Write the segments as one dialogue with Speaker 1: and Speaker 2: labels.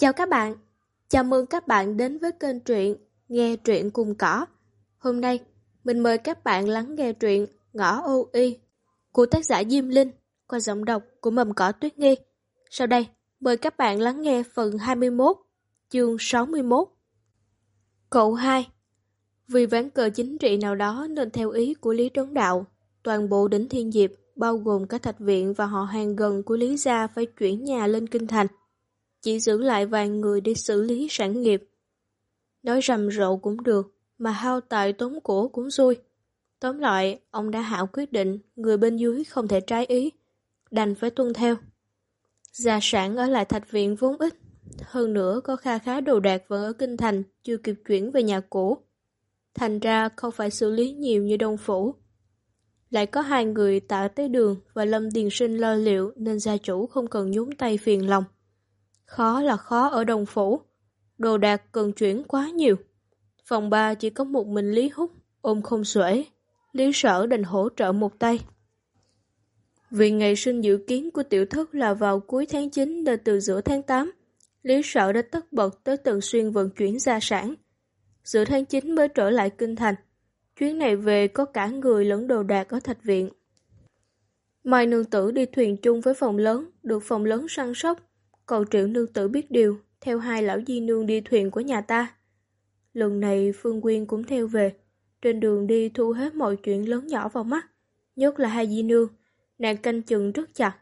Speaker 1: Chào các bạn, chào mừng các bạn đến với kênh truyện Nghe truyện cùng cỏ. Hôm nay, mình mời các bạn lắng nghe truyện Ngõ Ô Y của tác giả Diêm Linh qua giọng đọc của mầm cỏ Tuyết Nghi. Sau đây, mời các bạn lắng nghe phần 21, chương 61. Cậu 2 Vì ván cờ chính trị nào đó nên theo ý của Lý Trấn Đạo, toàn bộ đỉnh Thiên Diệp, bao gồm cả thạch viện và họ hàng gần của Lý Gia phải chuyển nhà lên Kinh Thành. Chỉ giữ lại vài người để xử lý sản nghiệp. Nói rầm rộ cũng được, mà hao tài tốn cổ cũng xui. Tóm lại, ông đã hảo quyết định người bên dưới không thể trái ý, đành phải tuân theo. Gia sản ở lại thạch viện vốn ít, hơn nữa có kha khá đồ đạc vẫn ở kinh thành chưa kịp chuyển về nhà cũ. Thành ra không phải xử lý nhiều như đông phủ. Lại có hai người tạ tới đường và lâm điền sinh lo liệu nên gia chủ không cần nhúng tay phiền lòng. Khó là khó ở đồng phủ, đồ đạc cần chuyển quá nhiều. Phòng ba chỉ có một mình Lý Húc, ôm không xuể. Lý sở định hỗ trợ một tay. Vì ngày sinh dự kiến của tiểu thất là vào cuối tháng 9 đến từ giữa tháng 8, Lý sở đã tất bật tới Tần Xuyên vận chuyển gia sản. Giữa tháng 9 mới trở lại kinh thành. Chuyến này về có cả người lẫn đồ đạc ở thạch viện. Mai nương tử đi thuyền chung với phòng lớn, được phòng lớn săn sóc. Còn triệu nương tử biết điều, theo hai lão di nương đi thuyền của nhà ta. Lần này Phương Quyên cũng theo về. Trên đường đi thu hết mọi chuyện lớn nhỏ vào mắt, nhất là hai di nương, nàng canh chừng rất chặt.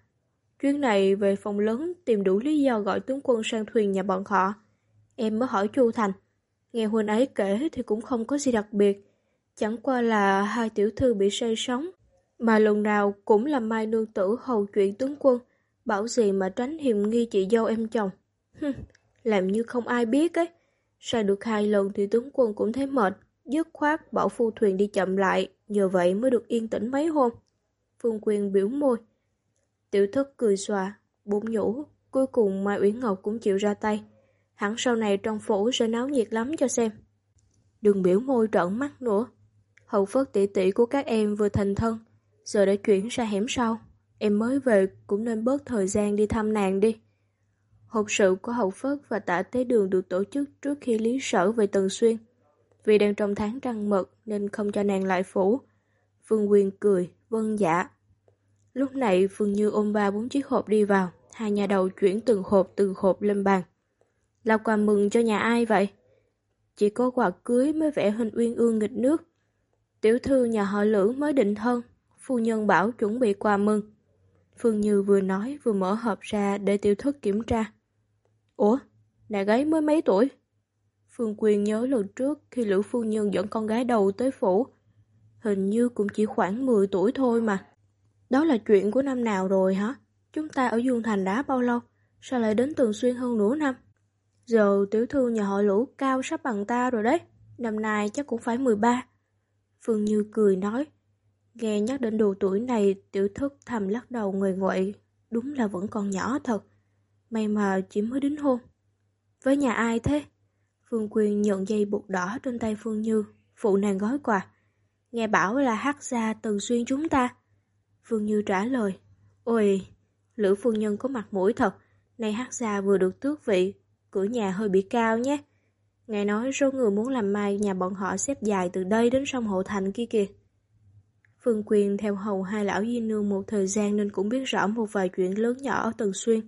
Speaker 1: Chuyến này về phòng lớn tìm đủ lý do gọi tướng quân sang thuyền nhà bọn họ. Em mới hỏi Chu Thành. Nghe huynh ấy kể thì cũng không có gì đặc biệt. Chẳng qua là hai tiểu thư bị say sóng. Mà lần nào cũng là mai nương tử hầu chuyện tướng quân. Bảo gì mà tránh hiểm nghi chị dâu em chồng. Hừm, làm như không ai biết ấy. Sai được hai lần thì tướng quân cũng thấy mệt, dứt khoát bảo phu thuyền đi chậm lại, nhờ vậy mới được yên tĩnh mấy hôm. Phương Quyền biểu môi. Tiểu thức cười xòa, bụng nhũ, cuối cùng Mai Uyển Ngọc cũng chịu ra tay. Hẳn sau này trong phủ sẽ náo nhiệt lắm cho xem. Đừng biểu môi trợn mắt nữa. Hậu phất tỷ tỷ của các em vừa thành thân, giờ đã chuyển ra hẻm sau. Em mới về cũng nên bớt thời gian đi thăm nàng đi. Hộp sự của Hậu Phất và tả tế đường được tổ chức trước khi Lý Sở về Tần Xuyên. Vì đang trong tháng trăng mật nên không cho nàng lại phủ. Phương Quyên cười, vâng dạ. Lúc này Phương Như ôm ba bốn chiếc hộp đi vào, hai nhà đầu chuyển từng hộp từng hộp lên bàn. Là quà mừng cho nhà ai vậy? Chỉ có quà cưới mới vẽ hình uyên ương nghịch nước. Tiểu thư nhà họ Lữ mới định thân, phu nhân bảo chuẩn bị quà mừng. Phương Như vừa nói vừa mở hộp ra để tiểu thất kiểm tra. Ủa, nàng ấy mới mấy tuổi? Phương Quyền nhớ lần trước khi Lữ Phu Nhân dẫn con gái đầu tới phủ. Hình như cũng chỉ khoảng 10 tuổi thôi mà. Đó là chuyện của năm nào rồi hả? Chúng ta ở Dương Thành đã bao lâu? Sao lại đến Tường Xuyên hơn nửa năm? Giờ tiểu thư nhà họ Lũ cao sắp bằng ta rồi đấy. Năm nay chắc cũng phải 13. Phương Như cười nói. Nghe nhắc đến độ tuổi này, tiểu thức thầm lắc đầu người nguội. Đúng là vẫn còn nhỏ thật. May mà chỉ mới đính hôn. Với nhà ai thế? Phương Quyên nhận dây buộc đỏ trên tay Phương Như, phụ nàng gói quà. Nghe bảo là hát gia từng Xuyên chúng ta. Phương Như trả lời. Ôi, Lữ phu nhân có mặt mũi thật. Nay hát gia vừa được tước vị, cửa nhà hơi bị cao nhé. Ngài nói số người muốn làm mai nhà bọn họ xếp dài từ đây đến sông Hộ Thành kia kìa. Phương Quyền theo hầu hai lão di nương một thời gian nên cũng biết rõ một vài chuyện lớn nhỏ ở Tần Xuyên.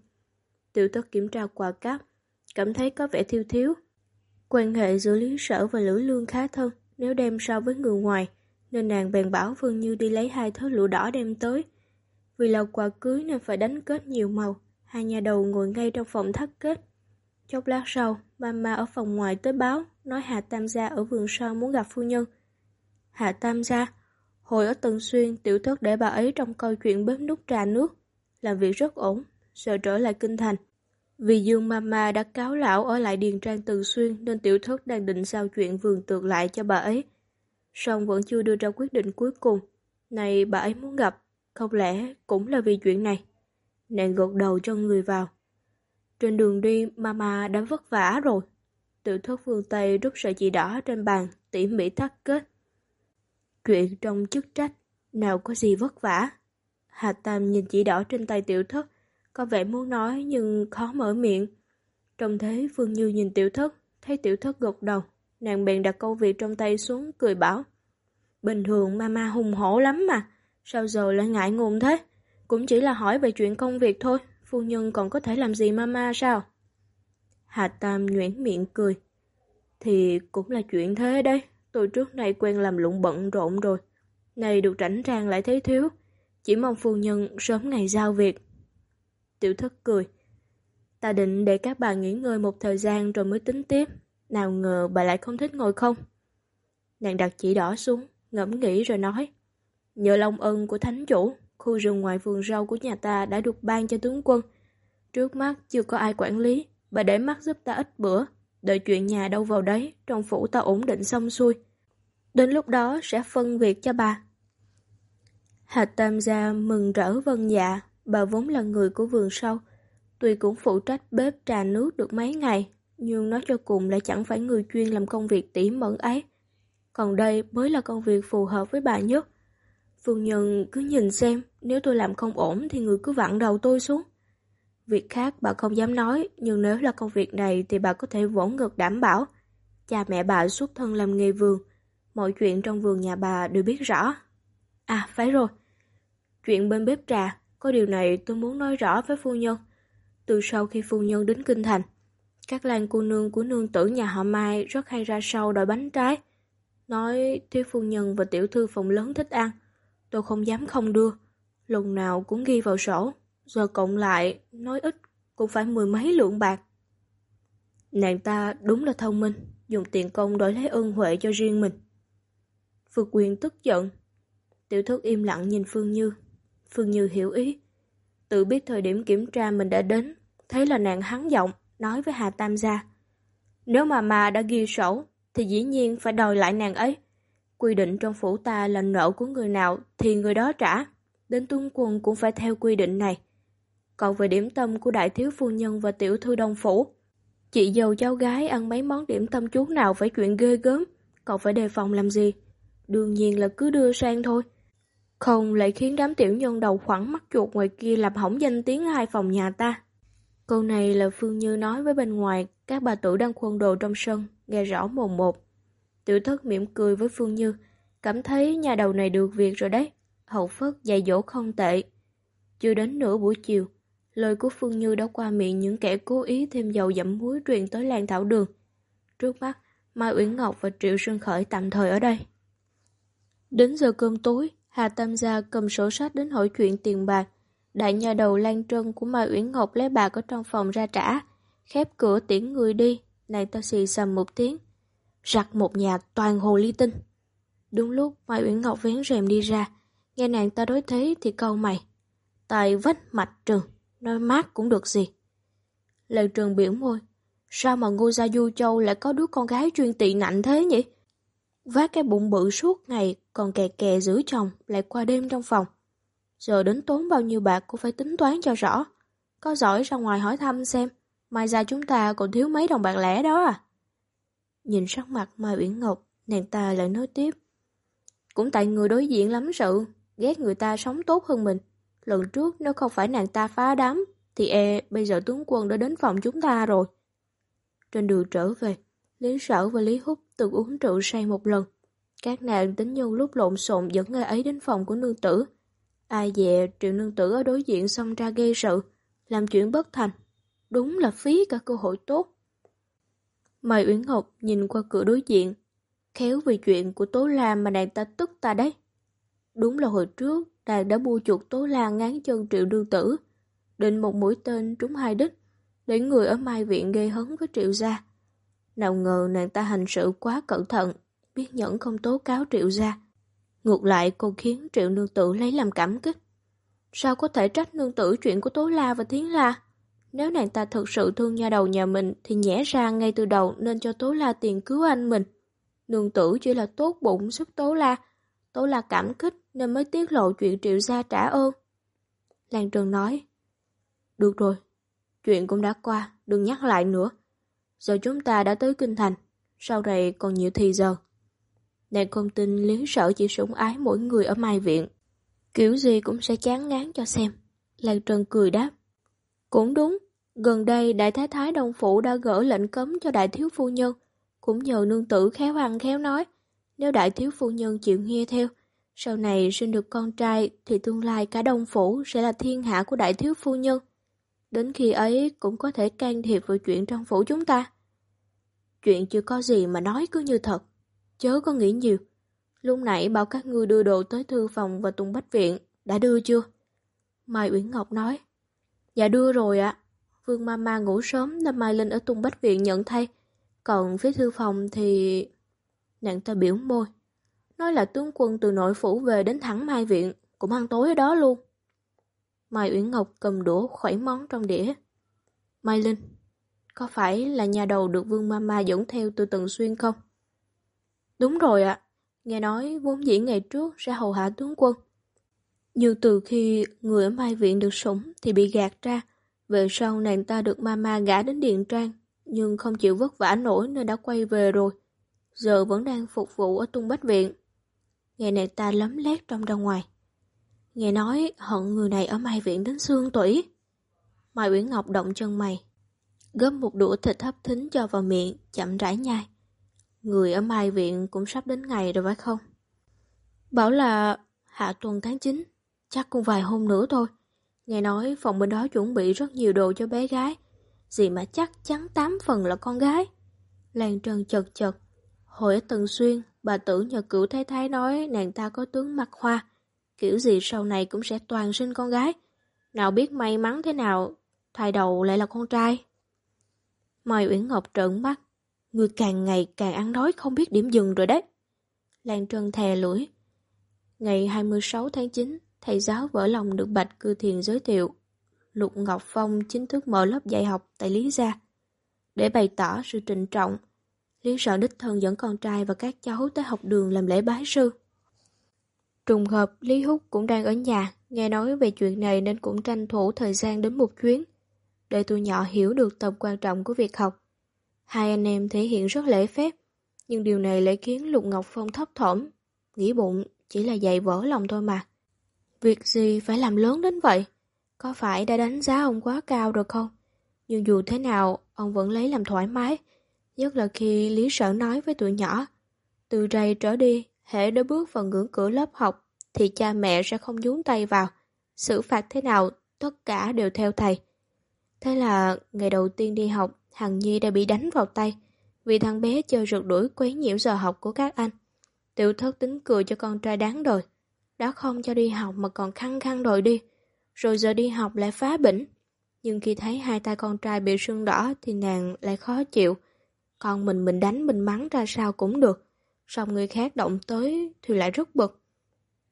Speaker 1: Tiểu tất kiểm tra quà cáp, cảm thấy có vẻ thiếu thiếu. Quan hệ giữa Lý Sở và Lữ Lương khá thân nếu đem so với người ngoài, nên nàng bèn bảo vương Như đi lấy hai thớ lụa đỏ đem tới. Vì là quà cưới nên phải đánh kết nhiều màu, hai nhà đầu ngồi ngay trong phòng thắt kết. Chốc lát sau, mama ở phòng ngoài tới báo, nói Hạ Tam Gia ở vườn sau muốn gặp phu nhân. Hạ Tam Gia, hồi ở Tần Xuyên, tiểu thất để bà ấy trong câu chuyện bếp nút trà nước, làm việc rất ổn, sợ trở lại kinh thành. Vì Dương Mama đã cáo lão ở lại Điền Trang Tần Xuyên nên tiểu thất đang định giao chuyện vườn tược lại cho bà ấy. Song vẫn chưa đưa ra quyết định cuối cùng. Này bà ấy muốn gặp, không lẽ cũng là vì chuyện này? Nàng gật đầu cho người vào. Trên đường đi, Mama đã vất vả rồi. Tiểu thất phương Tây rút sợi chỉ đỏ trên bàn, tỉ mỉ thắt kết. Chuyện trong chức trách, nào có gì vất vả. Hà Tam nhìn chỉ đỏ trên tay tiểu thất, có vẻ muốn nói nhưng khó mở miệng. Trong thế Phương Như nhìn tiểu thất, thấy tiểu thất gật đầu, nàng bèn đặt câu việc trong tay xuống, cười bảo. Bình thường mama hùng hổ lắm mà, sao giờ lại ngại ngùng thế? Cũng chỉ là hỏi về chuyện công việc thôi, phu nhân còn có thể làm gì mama sao? Hà Tam nhuyễn miệng cười. Thì cũng là chuyện thế đấy, tôi trước nay quen làm lụng bận rộn rồi. Này được rảnh ràng lại thấy thiếu, chỉ mong phu nhân sớm ngày giao việc. Tiểu thất cười. Ta định để các bà nghỉ ngơi một thời gian rồi mới tính tiếp. Nào ngờ bà lại không thích ngồi không. Nàng đặt chỉ đỏ xuống, ngẫm nghĩ rồi nói. Nhờ lòng ân của thánh chủ, khu rừng ngoài vườn rau của nhà ta đã được ban cho tướng quân. Trước mắt chưa có ai quản lý, bà để mắt giúp ta ít bữa. Đợi chuyện nhà đâu vào đấy, trong phủ ta ổn định xong xuôi. Đến lúc đó sẽ phân việc cho bà. Hà Tam gia mừng rỡ vân dạ, bà vốn là người của vườn sau. Tuy cũng phụ trách bếp trà nước được mấy ngày, nhưng nói cho cùng lại chẳng phải người chuyên làm công việc tỉ mẩn ấy. Còn đây mới là công việc phù hợp với bà nhất. Phương Nhân cứ nhìn xem, nếu tôi làm không ổn thì người cứ vặn đầu tôi xuống. Việc khác bà không dám nói, nhưng nếu là công việc này thì bà có thể vỗ ngực đảm bảo. Cha mẹ bà xuất thân làm nghề vườn, mọi chuyện trong vườn nhà bà đều biết rõ. À, phải rồi. Chuyện bên bếp trà, có điều này tôi muốn nói rõ với phu nhân. Từ sau khi phu nhân đến Kinh Thành, các làng cô nương của nương tử nhà họ Mai rất hay ra sau đòi bánh trái. Nói thiếu phu nhân và tiểu thư phòng lớn thích ăn. Tôi không dám không đưa. Lần nào cũng ghi vào sổ. Giờ cộng lại, nói ít, cũng phải mười mấy lượng bạc. Nàng ta đúng là thông minh, dùng tiền công đổi lấy ơn huệ cho riêng mình. Phương Quyền tức giận. Tiểu thất im lặng nhìn Phương Như. Phương Như hiểu ý. Tự biết thời điểm kiểm tra mình đã đến, thấy là nàng hắn giọng, nói với Hà Tam gia. Nếu mà mà đã ghi sổ, thì dĩ nhiên phải đòi lại nàng ấy. Quy định trong phủ ta là nợ của người nào thì người đó trả. Đến tuân quân cũng phải theo quy định này. Còn về điểm tâm của đại thiếu phu nhân và tiểu thư đông phủ, chị dâu cháu gái ăn mấy món điểm tâm chút nào phải chuyện ghê gớm, còn phải đề phòng làm gì? Đương nhiên là cứ đưa sang thôi. Không lại khiến đám tiểu nhân đầu khoảng mắt chuột ngoài kia làm hỏng danh tiếng hai phòng nhà ta. Câu này là Phương Như nói với bên ngoài, các bà tử đang khuôn đồ trong sân, nghe rõ mồm một. Tiểu thất mỉm cười với Phương Như, cảm thấy nhà đầu này được việc rồi đấy. Hậu phất dạy dỗ không tệ. Chưa đến nửa buổi chiều, lời của Phương Như đã qua miệng những kẻ cố ý thêm dầu dẫm muối truyền tới Lan Thảo Đường. Trước mắt, Mai Uyển Ngọc và Triệu xuân Khởi tạm thời ở đây. Đến giờ cơm tối, Hà Tam Gia cầm sổ sách đến hỏi chuyện tiền bạc. Đại nhà đầu Lan Trân của Mai Uyển Ngọc lấy bạc ở trong phòng ra trả. Khép cửa tiễn người đi, nàng ta xì xầm một tiếng. Rặt một nhà toàn hồ ly tinh. Đúng lúc Mai Uyển Ngọc vén rèm đi ra, nghe nàng ta đối thế thì câu mày. Tài vách mạch trường, nói mát cũng được gì. Lê Trường biểu môi, sao mà Ngô Gia Du Châu lại có đứa con gái chuyên tị nạnh thế nhỉ? Vác cái bụng bự suốt ngày, còn kè kè giữ chồng, lại qua đêm trong phòng. Giờ đến tốn bao nhiêu bạc cũng phải tính toán cho rõ. Có giỏi ra ngoài hỏi thăm xem, mai ra chúng ta còn thiếu mấy đồng bạc lẻ đó à? Nhìn sắc mặt Mai Uyển Ngọc, nàng ta lại nói tiếp. Cũng tại người đối diện lắm sự, ghét người ta sống tốt hơn mình. Lần trước nếu không phải nàng ta phá đám, thì e bây giờ tướng quân đã đến phòng chúng ta rồi. Trên đường trở về, Lý Sở và Lý Húc từng uống rượu say một lần. Các nàng tính nhân lúc lộn xộn dẫn người ấy đến phòng của nương tử. Ai dè triệu nương tử ở đối diện xông ra gây sự, làm chuyện bất thành. Đúng là phí cả cơ hội tốt. mời Uyển Ngọc nhìn qua cửa đối diện, khéo vì chuyện của Tố Lam mà nàng ta tức ta đấy. Đúng là hồi trước, nàng đã mua chuột Tố la ngán chân triệu đương tử, định một mũi tên trúng hai đích, để người ở Mai Viện gây hấn với triệu gia. Nào ngờ nàng ta hành sự quá cẩn thận, biết nhẫn không tố cáo triệu gia. Ngược lại còn khiến triệu nương tử lấy làm cảm kích. Sao có thể trách nương tử chuyện của Tố La và Thiến La? Nếu nàng ta thực sự thương nha đầu nhà mình thì nhẽ ra ngay từ đầu nên cho Tố La tiền cứu anh mình. Nương tử chỉ là tốt bụng giúp Tố La. Tố La cảm kích nên mới tiết lộ chuyện triệu gia trả ơn. Lan Trần nói, Được rồi, chuyện cũng đã qua, đừng nhắc lại nữa. Giờ chúng ta đã tới Kinh Thành, sau này còn nhiều thì giờ. Nàng không tin lý sở chỉ sủng ái mỗi người ở Mai Viện. Kiểu gì cũng sẽ chán ngán cho xem. Lan Trần cười đáp. Cũng đúng, Gần đây Đại Thái Thái Đông Phủ đã gỡ lệnh cấm cho Đại Thiếu Phu Nhân, cũng nhờ nương tử khéo ăn khéo nói, nếu Đại Thiếu Phu Nhân chịu nghe theo, sau này sinh được con trai thì tương lai cả Đông Phủ sẽ là thiên hạ của Đại Thiếu Phu Nhân. Đến khi ấy cũng có thể can thiệp vào chuyện trong phủ chúng ta. Chuyện chưa có gì mà nói cứ như thật, chớ có nghĩ nhiều. Lúc nãy bảo các ngươi đưa đồ tới thư phòng và Tùng Bách Viện, đã đưa chưa? Mai Uyển Ngọc nói, dạ đưa rồi ạ. Vương Mama ngủ sớm nên Mai Linh ở Tùng Bách Viện nhận thay. Còn phía thư phòng thì... Nàng ta biểu môi. Nói là tướng quân từ nội phủ về đến thẳng Mai Viện, cũng ăn tối ở đó luôn. Mai Uyển Ngọc cầm đũa khuẩy món trong đĩa. Mai Linh, có phải là nhà đầu được Vương Mama dẫn theo từ Tần Xuyên không? Đúng rồi ạ. Nghe nói vốn dĩ ngày trước sẽ hầu hạ tướng quân. Nhưng từ khi người ở Mai Viện được sủng thì bị gạt ra. Về sau nàng ta được mama gả đến Điện Trang, nhưng không chịu vất vả nổi nên đã quay về rồi. Giờ vẫn đang phục vụ ở Tung Bách Viện. Nghe này ta lấm lét trong ra ngoài. Nghe nói hận người này ở Mai Viện đến xương tủy. Mai Uyển Ngọc động chân mày. Gấp một đũa thịt hấp thính cho vào miệng, chậm rãi nhai. Người ở Mai Viện cũng sắp đến ngày rồi phải không? Bảo là hạ tuần tháng 9, chắc cũng vài hôm nữa thôi. Nghe nói phòng bên đó chuẩn bị rất nhiều đồ cho bé gái. Gì mà chắc chắn tám phần là con gái. Lan Trần chật chật. Hồi ở Tần Xuyên, bà tử nhờ cửu thái thái nói nàng ta có tướng mặt hoa. Kiểu gì sau này cũng sẽ toàn sinh con gái. Nào biết may mắn thế nào, thai đầu lại là con trai. Mai Uyển Ngọc trợn mắt. Người càng ngày càng ăn nói không biết điểm dừng rồi đấy. Lan Trân thè lưỡi. Ngày 26 tháng 9, thầy giáo vỡ lòng được Bạch Cư Thiền giới thiệu. Lục Ngọc Phong chính thức mở lớp dạy học tại Lý Gia. Để bày tỏ sự trịnh trọng, Lý sợ đích thân dẫn con trai và các cháu tới học đường làm lễ bái sư. Trùng hợp, Lý Húc cũng đang ở nhà, nghe nói về chuyện này nên cũng tranh thủ thời gian đến một chuyến, để tụi nhỏ hiểu được tầm quan trọng của việc học. Hai anh em thể hiện rất lễ phép, nhưng điều này lại khiến Lục Ngọc Phong thấp thỏm, nghĩ bụng chỉ là dạy vỡ lòng thôi mà. Việc gì phải làm lớn đến vậy? Có phải đã đánh giá ông quá cao rồi không? Nhưng dù thế nào, ông vẫn lấy làm thoải mái. Nhất là khi Lý Sở nói với tụi nhỏ. Từ đây trở đi, hệ đã bước vào ngưỡng cửa lớp học, thì cha mẹ sẽ không nhúng tay vào. Xử phạt thế nào, tất cả đều theo thầy. Thế là ngày đầu tiên đi học, Hằng Nhi đã bị đánh vào tay, vì thằng bé chơi rượt đuổi quấy nhiễu giờ học của các anh. Tiểu thất tính cười cho con trai đáng đời đã không cho đi học mà còn khăng khăng đòi đi, rồi giờ đi học lại phá bỉnh. Nhưng khi thấy hai tay con trai bị sưng đỏ thì nàng lại khó chịu. Còn mình mình đánh mình mắng ra sao cũng được, xong người khác động tới thì lại rất bực.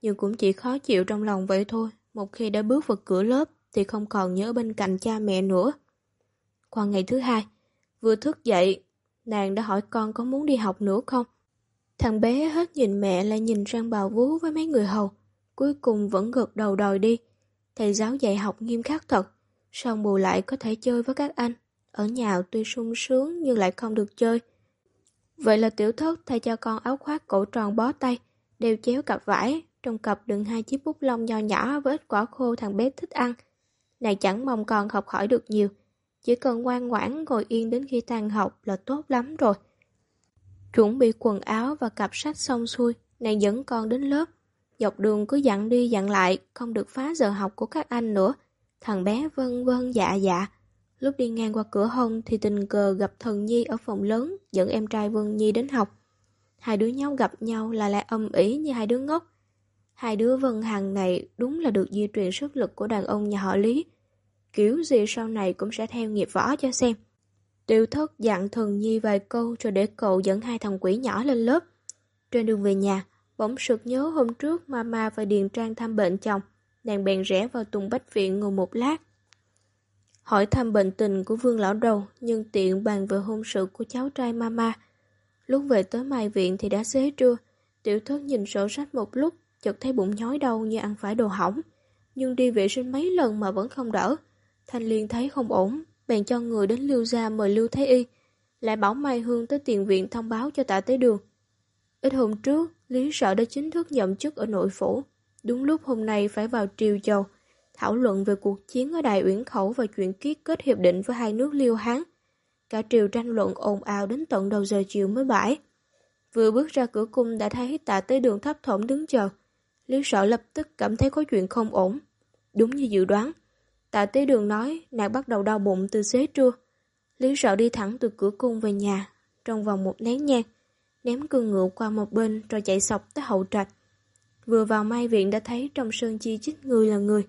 Speaker 1: Nhưng cũng chỉ khó chịu trong lòng vậy thôi, một khi đã bước vào cửa lớp thì không còn nhớ bên cạnh cha mẹ nữa. Qua ngày thứ hai, vừa thức dậy, nàng đã hỏi con có muốn đi học nữa không? Thằng bé hết nhìn mẹ lại nhìn sang bà vú với mấy người hầu cuối cùng vẫn gật đầu đòi đi. Thầy giáo dạy học nghiêm khắc thật, xong bù lại có thể chơi với các anh. Ở nhà tuy sung sướng nhưng lại không được chơi. Vậy là tiểu thất thay cho con áo khoác cổ tròn bó tay, đều chéo cặp vải, trong cặp đựng hai chiếc bút lông nho nhỏ với ít quả khô thằng bé thích ăn. Này chẳng mong con học hỏi được nhiều, chỉ cần ngoan ngoãn ngồi yên đến khi tan học là tốt lắm rồi. Chuẩn bị quần áo và cặp sách xong xuôi, nàng dẫn con đến lớp. Dọc đường cứ dặn đi dặn lại, không được phá giờ học của các anh nữa. Thằng bé vân vân dạ dạ. Lúc đi ngang qua cửa hông thì tình cờ gặp thần Nhi ở phòng lớn, dẫn em trai Vân Nhi đến học. Hai đứa nhau gặp nhau là lại âm ý như hai đứa ngốc. Hai đứa Vân Hằng này đúng là được di truyền sức lực của đàn ông nhà họ Lý. Kiểu gì sau này cũng sẽ theo nghiệp võ cho xem. Tiêu thất dặn thần Nhi vài câu rồi để cậu dẫn hai thằng quỷ nhỏ lên lớp. Trên đường về nhà, Bỗng sực nhớ hôm trước mama và Điền Trang thăm bệnh chồng, nàng bèn rẽ vào Tùng Bách Viện ngồi một lát. Hỏi thăm bệnh tình của Vương Lão Đầu, nhưng tiện bàn về hôn sự của cháu trai mama. Lúc về tới mai viện thì đã xế trưa, tiểu thất nhìn sổ sách một lúc, chợt thấy bụng nhói đau như ăn phải đồ hỏng. Nhưng đi vệ sinh mấy lần mà vẫn không đỡ. Thanh Liên thấy không ổn, bèn cho người đến Lưu Gia mời Lưu Thái Y. Lại bảo Mai Hương tới tiền viện thông báo cho tạ tế đường. Ít hôm trước, Lý sợ đã chính thức nhậm chức ở nội phủ. Đúng lúc hôm nay phải vào triều châu, thảo luận về cuộc chiến ở Đài Uyển Khẩu và chuyện ký kết hiệp định với hai nước Liêu Hán. Cả triều tranh luận ồn ào đến tận đầu giờ chiều mới bãi. Vừa bước ra cửa cung đã thấy tạ tới đường thấp thỏm đứng chờ. Lý sợ lập tức cảm thấy có chuyện không ổn. Đúng như dự đoán. Tạ tế đường nói nàng bắt đầu đau bụng từ xế trưa. Lý sợ đi thẳng từ cửa cung về nhà, trong vòng một nén nhang, ném cương ngựa qua một bên rồi chạy sọc tới hậu trạch. Vừa vào mai viện đã thấy trong sơn chi chích người là người.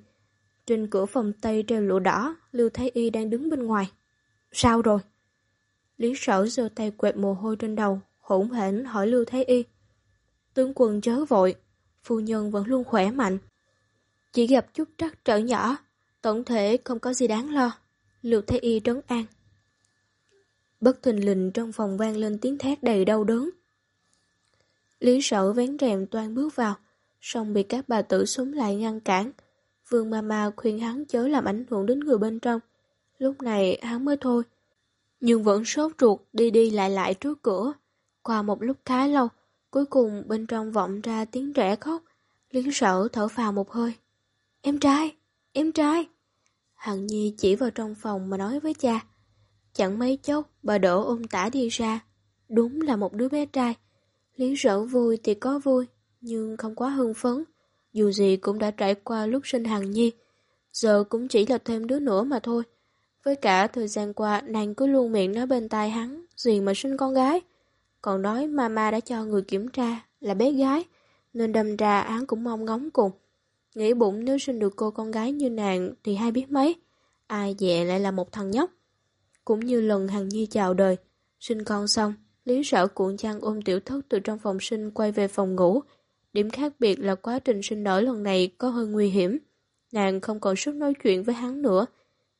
Speaker 1: Trên cửa phòng Tây treo lụa đỏ, Lưu Thái Y đang đứng bên ngoài. Sao rồi? Lý sở giơ tay quẹt mồ hôi trên đầu, hỗn hển hỏi Lưu Thái Y. Tướng quân chớ vội, phu nhân vẫn luôn khỏe mạnh. Chỉ gặp chút trắc trở nhỏ, tổng thể không có gì đáng lo. Lưu Thái Y trấn an. Bất thình lình trong phòng vang lên tiếng thét đầy đau đớn. Lý sở vén rèm toan bước vào, xong bị các bà tử súng lại ngăn cản. Vương Mama khuyên hắn chớ làm ảnh hưởng đến người bên trong. Lúc này hắn mới thôi. Nhưng vẫn sốt ruột đi đi lại lại trước cửa. Qua một lúc khá lâu, cuối cùng bên trong vọng ra tiếng trẻ khóc. Liên sở thở phào một hơi. Em trai, em trai. Hằng Nhi chỉ vào trong phòng mà nói với cha. Chẳng mấy chốc, bà đổ ôm tả đi ra. Đúng là một đứa bé trai. Lý sở vui thì có vui, nhưng không quá hưng phấn. Dù gì cũng đã trải qua lúc sinh Hằng Nhi. Giờ cũng chỉ là thêm đứa nữa mà thôi. Với cả thời gian qua, nàng cứ luôn miệng nói bên tai hắn, gì mà sinh con gái. Còn nói mama đã cho người kiểm tra là bé gái, nên đâm ra hắn cũng mong ngóng cùng. Nghĩ bụng nếu sinh được cô con gái như nàng thì hay biết mấy, ai dè lại là một thằng nhóc. Cũng như lần Hằng Nhi chào đời, sinh con xong, Lý sở cuộn chăn ôm tiểu thất từ trong phòng sinh quay về phòng ngủ. Điểm khác biệt là quá trình sinh nở lần này có hơi nguy hiểm. Nàng không còn sức nói chuyện với hắn nữa,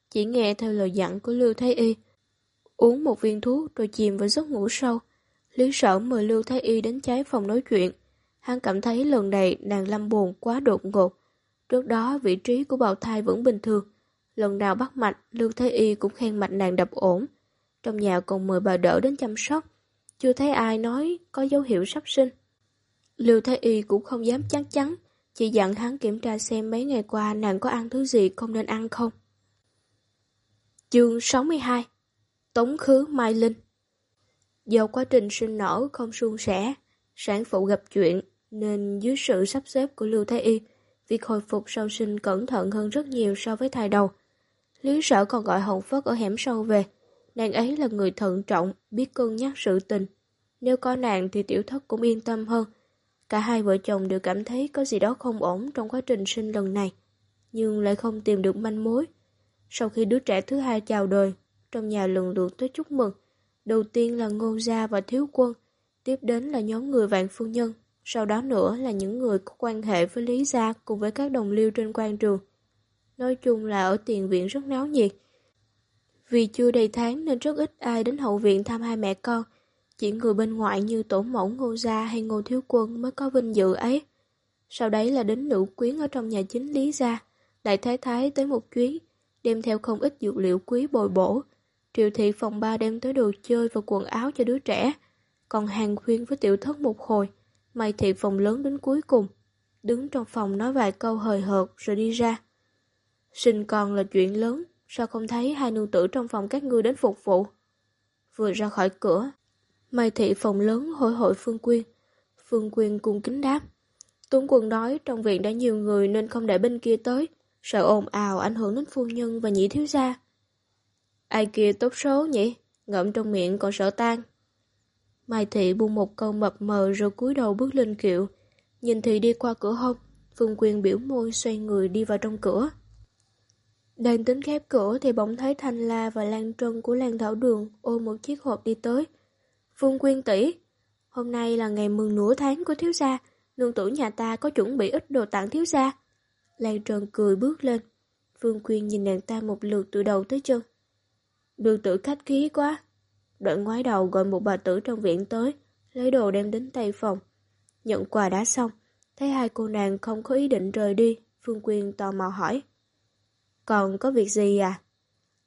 Speaker 1: chỉ nghe theo lời dặn của Lưu Thái Y. Uống một viên thuốc rồi chìm vào giấc ngủ sâu. Lý sở mời Lưu Thái Y đến trái phòng nói chuyện. Hắn cảm thấy lần này nàng lâm buồn quá đột ngột. Trước đó vị trí của bào thai vẫn bình thường. Lần nào bắt mạch, Lưu Thái Y cũng khen mạch nàng đập ổn. Trong nhà còn mời bà đỡ đến chăm sóc. Chưa thấy ai nói có dấu hiệu sắp sinh. Lưu Thái Y cũng không dám chắc chắn, chỉ dặn hắn kiểm tra xem mấy ngày qua nàng có ăn thứ gì không nên ăn không. Chương 62 Tống khứ Mai Linh Do quá trình sinh nở không suôn sẻ, sản phụ gặp chuyện, nên dưới sự sắp xếp của Lưu Thái Y, việc hồi phục sau sinh cẩn thận hơn rất nhiều so với thai đầu. Lý sở còn gọi Hồng Phất ở hẻm sâu về. Nàng ấy là người thận trọng, biết cân nhắc sự tình. Nếu có nàng thì tiểu thất cũng yên tâm hơn. Cả hai vợ chồng đều cảm thấy có gì đó không ổn trong quá trình sinh lần này, nhưng lại không tìm được manh mối. Sau khi đứa trẻ thứ hai chào đời, trong nhà lần lượt tới chúc mừng. Đầu tiên là Ngô Gia và Thiếu Quân, tiếp đến là nhóm người vạn phu nhân, sau đó nữa là những người có quan hệ với Lý Gia cùng với các đồng liêu trên quan trường. Nói chung là ở tiền viện rất náo nhiệt. Vì chưa đầy tháng nên rất ít ai đến hậu viện thăm hai mẹ con, chỉ người bên ngoại như tổ mẫu Ngô Gia hay Ngô Thiếu Quân mới có vinh dự ấy. Sau đấy là đến nữ quyến ở trong nhà chính Lý Gia, đại thái thái tới một chuyến, đem theo không ít dược liệu quý bồi bổ. Triệu thị phòng ba đem tới đồ chơi và quần áo cho đứa trẻ, còn hàng khuyên với tiểu thất một hồi, mày thị phòng lớn đến cuối cùng. Đứng trong phòng nói vài câu hời hợt rồi đi ra. Sinh con là chuyện lớn, sao không thấy hai nương tử trong phòng các ngươi đến phục vụ? Vừa ra khỏi cửa, Mai thị phòng lớn hỏi hội Phương Quyên. Phương Quyên cung kính đáp. Tuấn Quân nói trong viện đã nhiều người nên không để bên kia tới, sợ ồn ào ảnh hưởng đến phu nhân và nhị thiếu gia. Ai kia tốt số nhỉ? Ngậm trong miệng còn sợ tan. Mai thị buông một câu mập mờ rồi cúi đầu bước lên kiệu. Nhìn thị đi qua cửa hông, Phương Quyên biểu môi xoay người đi vào trong cửa. Đang tính khép cửa thì bỗng thấy Thanh La và Lan Trân của Lan Thảo Đường ôm một chiếc hộp đi tới. Phương Quyên tỷ hôm nay là ngày mừng nửa tháng của thiếu gia, nương tử nhà ta có chuẩn bị ít đồ tặng thiếu gia. Lan Trần cười bước lên. Phương Quyên nhìn nàng ta một lượt từ đầu tới chân. Đường tử khách khí quá. Đoạn ngoái đầu gọi một bà tử trong viện tới, lấy đồ đem đến tay phòng. Nhận quà đã xong, thấy hai cô nàng không có ý định rời đi, Phương Quyên tò mò hỏi. Còn có việc gì à?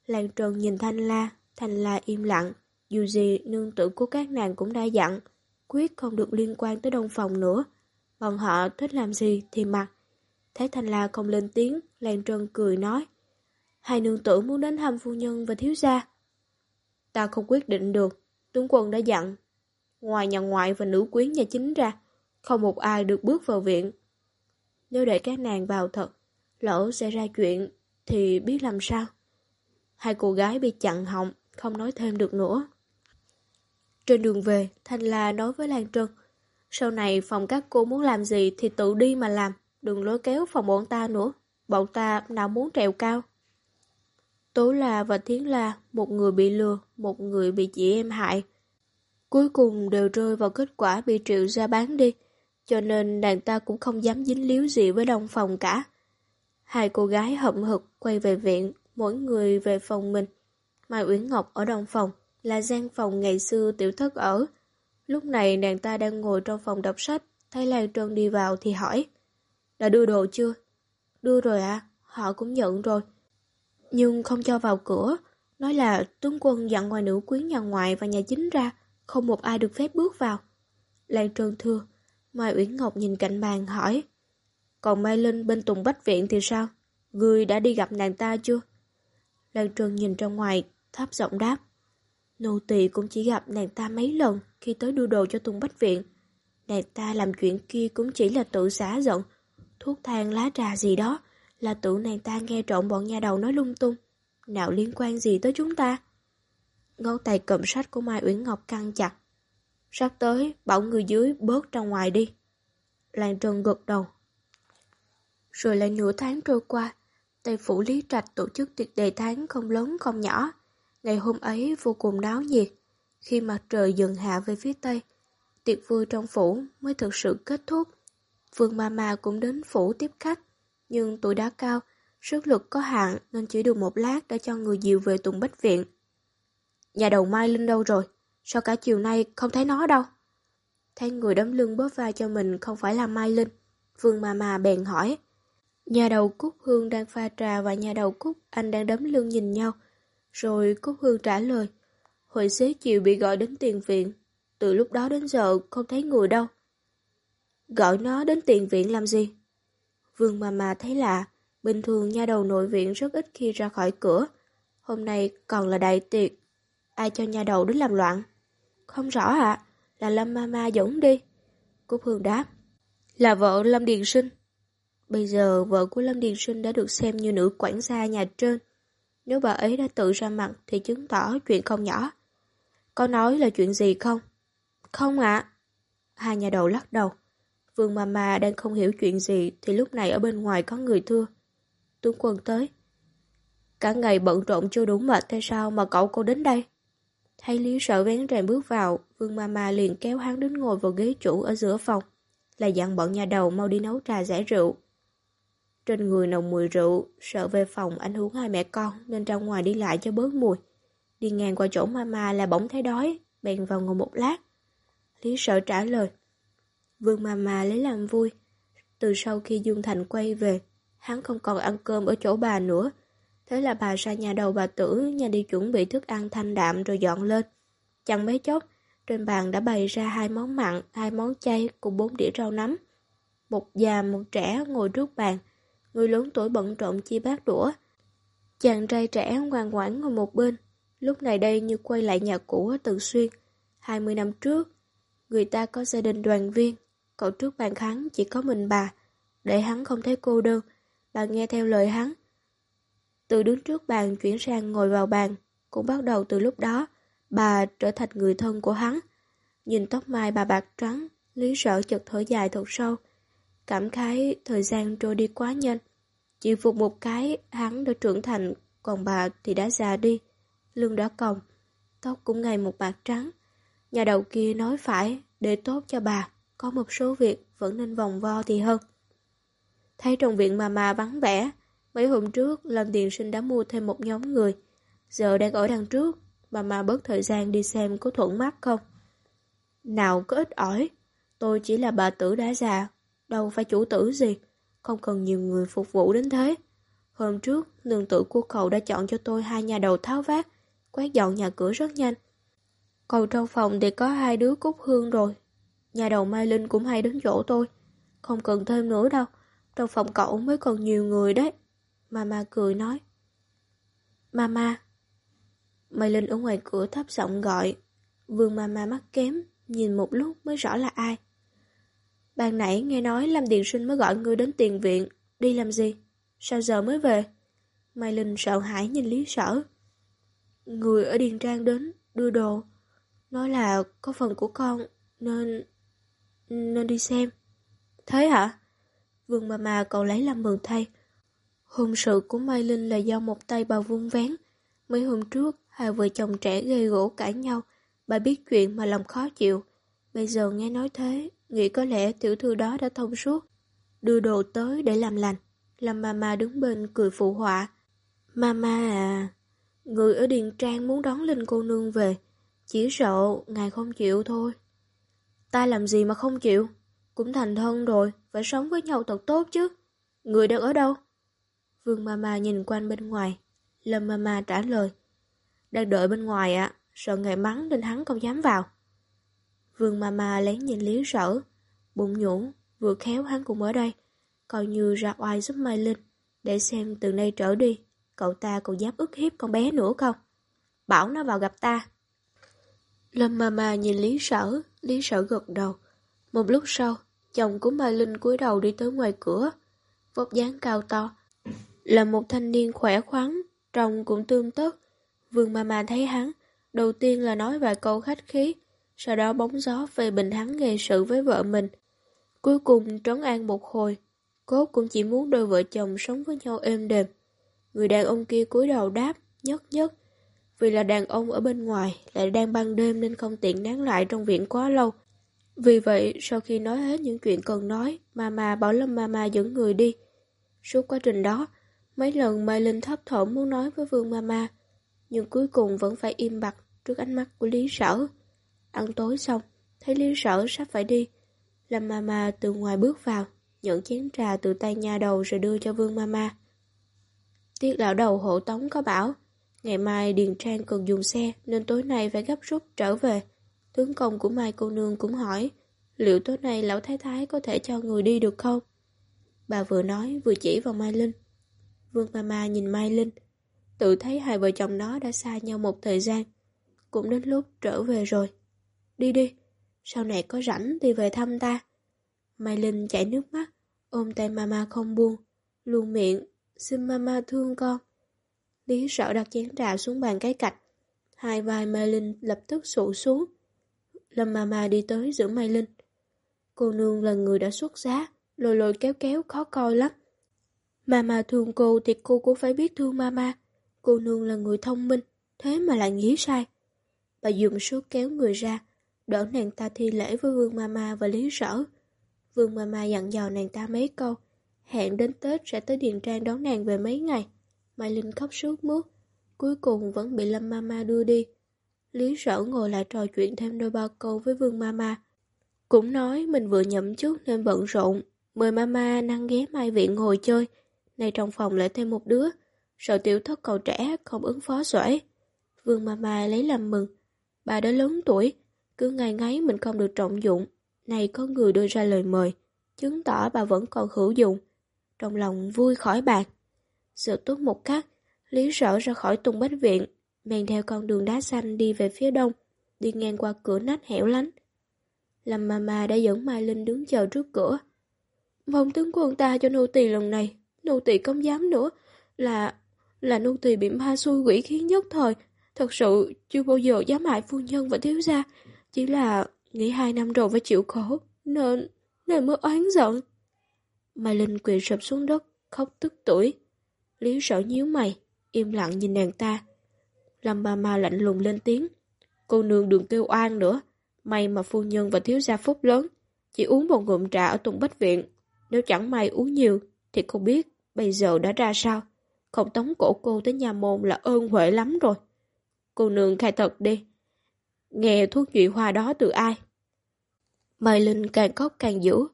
Speaker 1: Lan Trần nhìn Thanh La, Thanh La im lặng, dù gì nương tử của các nàng cũng đã dặn, quyết không được liên quan tới đông phòng nữa. Bọn họ thích làm gì thì mặc, Thấy Thanh La không lên tiếng, Lan Trân cười nói. Hai nương tử muốn đến thăm phu nhân và thiếu gia. Ta không quyết định được, tướng quân đã dặn. Ngoài nhà ngoại và nữ quyến nhà chính ra, không một ai được bước vào viện. Nếu để các nàng vào thật, lỡ sẽ ra chuyện, thì biết làm sao. Hai cô gái bị chặn họng, không nói thêm được nữa. Trên đường về, Thanh La nói với Lan Trân, sau này phòng các cô muốn làm gì thì tự đi mà làm, đừng lối kéo phòng bọn ta nữa, bọn ta nào muốn trèo cao. Tố La và Thiến La, một người bị lừa, một người bị chị em hại. Cuối cùng đều rơi vào kết quả bị triệu ra bán đi, cho nên nàng ta cũng không dám dính líu gì với đồng phòng cả. Hai cô gái hậm hực quay về viện, mỗi người về phòng mình. Mai Uyển Ngọc ở đồng phòng, là gian phòng ngày xưa tiểu thất ở. Lúc này nàng ta đang ngồi trong phòng đọc sách, thấy Lan Trân đi vào thì hỏi. Đã đưa đồ chưa? Đưa rồi ạ, à? họ cũng nhận rồi. Nhưng không cho vào cửa, nói là tướng quân dặn ngoài nữ quyến nhà ngoại và nhà chính ra, không một ai được phép bước vào. Lan Trân thưa, Mai Uyển Ngọc nhìn cạnh bàn hỏi. Còn Mai Linh bên Tùng Bách Viện thì sao? Người đã đi gặp nàng ta chưa? Lan Trân nhìn ra ngoài, thấp giọng đáp. Nô tỳ cũng chỉ gặp nàng ta mấy lần khi tới đưa đồ cho Tùng Bách Viện. Nàng ta làm chuyện kia cũng chỉ là tự xả giận. Thuốc thang lá trà gì đó là tự nàng ta nghe trộn bọn nhà đầu nói lung tung. Nào liên quan gì tới chúng ta? Ngón tay cầm sách của Mai Uyển Ngọc căng chặt. Sắp tới, bảo người dưới bớt ra ngoài đi. Lan Trần gật đầu. Rồi lại nửa tháng trôi qua, Tây Phủ Lý Trạch tổ chức tiệc đề tháng không lớn không nhỏ. Ngày hôm ấy vô cùng náo nhiệt. Khi mặt trời dần hạ về phía Tây, tiệc vui trong phủ mới thực sự kết thúc. Vương Mama cũng đến phủ tiếp khách, nhưng tuổi đã cao, sức lực có hạn nên chỉ được một lát đã cho người dìu về Tùng Bách Viện. Nhà đầu Mai Linh đâu rồi? Sao cả chiều nay không thấy nó đâu? Thấy người đấm lưng bóp vai cho mình không phải là Mai Linh. Vương Mama bèn hỏi. Nhà đầu Cúc Hương đang pha trà và nhà đầu Cúc anh đang đấm lưng nhìn nhau. Rồi Cúc Hương trả lời. Hồi xế chiều bị gọi đến tiền viện. Từ lúc đó đến giờ không thấy người đâu. Gọi nó đến tiền viện làm gì? Vương mà mà thấy lạ. Bình thường nha đầu nội viện rất ít khi ra khỏi cửa. Hôm nay còn là đại tiệc. Ai cho nha đầu đến làm loạn? Không rõ ạ. Là Lâm Mama dẫn đi. Cúc Hương đáp. Là vợ Lâm Điền Sinh. Bây giờ vợ của Lâm Điền Sinh đã được xem như nữ quản gia nhà trên. Nếu bà ấy đã tự ra mặt thì chứng tỏ chuyện không nhỏ. Có nói là chuyện gì không? Không ạ. Hai nhà đầu lắc đầu. Vương Mama đang không hiểu chuyện gì thì lúc này ở bên ngoài có người thưa. Tướng quân tới. Cả ngày bận rộn chưa đủ mệt thế sao mà cậu cô đến đây? Thấy Lý sợ vén rèm bước vào, Vương Mama liền kéo hắn đến ngồi vào ghế chủ ở giữa phòng. Là dặn bọn nhà đầu mau đi nấu trà rẻ rượu. Trên người nồng mùi rượu, sợ về phòng ảnh hưởng hai mẹ con nên ra ngoài đi lại cho bớt mùi. Đi ngang qua chỗ mama là bỗng thấy đói, bèn vào ngồi một lát. Lý sợ trả lời. Vương mama lấy làm vui. Từ sau khi Dương Thành quay về, hắn không còn ăn cơm ở chỗ bà nữa. Thế là bà ra nhà đầu bà tử, nhà đi chuẩn bị thức ăn thanh đạm rồi dọn lên. Chẳng mấy chốc, trên bàn đã bày ra hai món mặn, hai món chay cùng bốn đĩa rau nấm. Một già một trẻ ngồi trước bàn, người lớn tuổi bận rộn chia bát đũa. Chàng trai trẻ ngoan ngoãn ngồi một bên, lúc này đây như quay lại nhà cũ ở Từ Xuyên. 20 năm trước, người ta có gia đình đoàn viên, cậu trước bàn hắn chỉ có mình bà, để hắn không thấy cô đơn, bà nghe theo lời hắn. Từ đứng trước bàn chuyển sang ngồi vào bàn, cũng bắt đầu từ lúc đó, bà trở thành người thân của hắn. Nhìn tóc mai bà bạc trắng, Lý sợ chợt thở dài thật sâu, Cảm khái thời gian trôi đi quá nhanh. Chỉ phục một cái, hắn đã trưởng thành, còn bà thì đã già đi. Lưng đã còng, tóc cũng ngày một bạc trắng. Nhà đầu kia nói phải, để tốt cho bà, có một số việc vẫn nên vòng vo thì hơn. Thấy trong viện mà mà vắng vẻ, mấy hôm trước Lâm tiền Sinh đã mua thêm một nhóm người. Giờ đang ở đằng trước, mà mà bớt thời gian đi xem có thuận mắt không. Nào có ít ỏi, tôi chỉ là bà tử đã già, đâu phải chủ tử gì, không cần nhiều người phục vụ đến thế. Hôm trước, nương tử của cậu đã chọn cho tôi hai nhà đầu tháo vát, quét dọn nhà cửa rất nhanh. Còn trong phòng thì có hai đứa cúc hương rồi. Nhà đầu Mai Linh cũng hay đến chỗ tôi. Không cần thêm nữa đâu. Trong phòng cậu mới còn nhiều người đấy. Mama cười nói. Mama. mai Linh ở ngoài cửa thấp giọng gọi. Vương Mama mắt kém, nhìn một lúc mới rõ là ai. Ban nãy nghe nói Lâm Điện Sinh mới gọi ngươi đến tiền viện. Đi làm gì? Sao giờ mới về? Mai Linh sợ hãi nhìn Lý Sở. Người ở Điền Trang đến, đưa đồ. Nói là có phần của con, nên... nên đi xem. Thế hả? Vương mà mà cậu lấy làm mừng thay. Hôn sự của Mai Linh là do một tay bà vung vén. Mấy hôm trước, hai vợ chồng trẻ gây gỗ cãi nhau. Bà biết chuyện mà lòng khó chịu. Bây giờ nghe nói thế, nghĩ có lẽ tiểu thư đó đã thông suốt. Đưa đồ tới để làm lành. Làm mama đứng bên cười phụ họa. Mama à, người ở Điền Trang muốn đón Linh cô nương về. Chỉ sợ ngài không chịu thôi. Ta làm gì mà không chịu? Cũng thành thân rồi, phải sống với nhau thật tốt chứ. Người đang ở đâu? Vương Mama nhìn quanh bên ngoài. Lâm Mama trả lời. Đang đợi bên ngoài ạ, sợ ngài mắng nên hắn không dám vào. Vương Mama lén nhìn Lý Sở, bụng nhũn vừa khéo hắn cũng ở đây, coi như ra oai giúp Mai Linh, để xem từ nay trở đi, cậu ta còn dám ức hiếp con bé nữa không? Bảo nó vào gặp ta. Lâm Mama nhìn Lý Sở, Lý Sở gật đầu. Một lúc sau, chồng của Mai Linh cúi đầu đi tới ngoài cửa, vóc dáng cao to, là một thanh niên khỏe khoắn, trông cũng tương tất. Vương Mama thấy hắn, đầu tiên là nói vài câu khách khí, sau đó bóng gió về bình hắn gây sự với vợ mình. Cuối cùng trấn an một hồi, cốt cũng chỉ muốn đôi vợ chồng sống với nhau êm đềm. Người đàn ông kia cúi đầu đáp, nhất nhất. Vì là đàn ông ở bên ngoài, lại đang ban đêm nên không tiện nán lại trong viện quá lâu. Vì vậy, sau khi nói hết những chuyện cần nói, Mama bảo Lâm Mama dẫn người đi. Suốt quá trình đó, mấy lần Mai Linh thấp thỏm muốn nói với Vương Mama, nhưng cuối cùng vẫn phải im bặt trước ánh mắt của Lý Sở. Ăn tối xong, thấy Lý Sở sắp phải đi. Lâm Mama từ ngoài bước vào, nhận chén trà từ tay nhà đầu rồi đưa cho Vương Mama. Tiết lão đầu hộ tống có bảo, ngày mai Điền Trang cần dùng xe nên tối nay phải gấp rút trở về. Tướng công của Mai cô nương cũng hỏi, liệu tối nay lão thái thái có thể cho người đi được không? Bà vừa nói vừa chỉ vào Mai Linh. Vương Mama nhìn Mai Linh, tự thấy hai vợ chồng nó đã xa nhau một thời gian, cũng đến lúc trở về rồi. Đi đi, sau này có rảnh thì về thăm ta. Mai Linh chảy nước mắt, ôm tay mama không buông, luôn miệng, xin mama thương con. Lý sợ đặt chén trà xuống bàn cái cạch, hai vai Mai Linh lập tức sụ xuống. Lâm mama đi tới giữ Mai Linh. Cô nương là người đã xuất giá, lôi lôi kéo kéo khó coi lắm. Mama thương cô thì cô cũng phải biết thương mama. Cô nương là người thông minh, thế mà lại nghĩ sai. Bà dùng số kéo người ra, đỡ nàng ta thi lễ với Vương Mama và Lý Sở. Vương Mama dặn dò nàng ta mấy câu, hẹn đến Tết sẽ tới Điền Trang đón nàng về mấy ngày. Mai Linh khóc sướt mướt, cuối cùng vẫn bị Lâm Mama đưa đi. Lý Sở ngồi lại trò chuyện thêm đôi ba câu với Vương Mama. Cũng nói mình vừa nhậm chức nên bận rộn, mời Mama năng ghé Mai Viện ngồi chơi. Nay trong phòng lại thêm một đứa, sợ tiểu thất cầu trẻ không ứng phó xuể. Vương Mama lấy làm mừng, bà đã lớn tuổi, cứ ngày ngáy mình không được trọng dụng, này có người đưa ra lời mời, chứng tỏ bà vẫn còn hữu dụng. Trong lòng vui khỏi bạc. Sự tốt một khắc, Lý sở ra khỏi tung bách viện, men theo con đường đá xanh đi về phía đông, đi ngang qua cửa nách hẻo lánh. Lâm Mama đã dẫn Mai Linh đứng chờ trước cửa. Vòng tướng quân ta cho nô tỳ lần này, nô tỳ không dám nữa, là là nô tỳ bị ma xui quỷ khiến nhất thời, thật sự chưa bao giờ dám hại phu nhân và thiếu gia, chỉ là nghĩ hai năm rồi phải chịu khổ, nên, nên mới oán giận. Mai Linh quỳ sụp xuống đất, khóc tức tuổi. Lý sở nhíu mày, im lặng nhìn nàng ta. Lâm ba ma lạnh lùng lên tiếng. Cô nương đừng kêu oan nữa. May mà phu nhân và thiếu gia phúc lớn. Chỉ uống một ngụm trà ở tùng bách viện. Nếu chẳng may uống nhiều, thì không biết bây giờ đã ra sao. Không tống cổ cô tới nhà môn là ơn huệ lắm rồi. Cô nương khai thật đi. Nghe thuốc nhụy hoa đó từ ai? Mai Linh càng khóc càng dữ.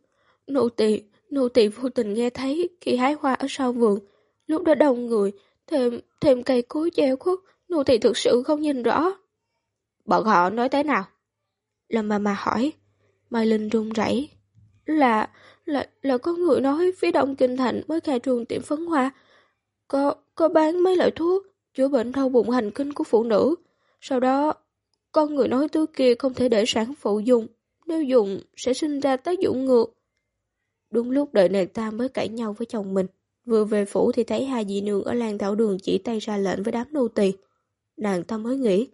Speaker 1: Nô tỳ, nô tỳ vô tình nghe thấy khi hái hoa ở sau vườn. Lúc đó đông người, thêm thêm cây cối treo khuất, nô tỳ thực sự không nhìn rõ. Bọn họ nói thế nào? Lâm mà mà hỏi. Mai Linh run rẩy. Là, là là có người nói phía đông kinh thành mới khai trương tiệm phấn hoa. Có, có bán mấy loại thuốc chữa bệnh đau bụng hành kinh của phụ nữ. Sau đó, con người nói thứ kia không thể để sản phụ dùng. Nếu dùng, sẽ sinh ra tác dụng ngược. Đúng lúc đợi nàng ta mới cãi nhau với chồng mình. Vừa về phủ thì thấy hai dị nương ở làng thảo đường chỉ tay ra lệnh với đám nô tỳ. Nàng ta mới nghĩ,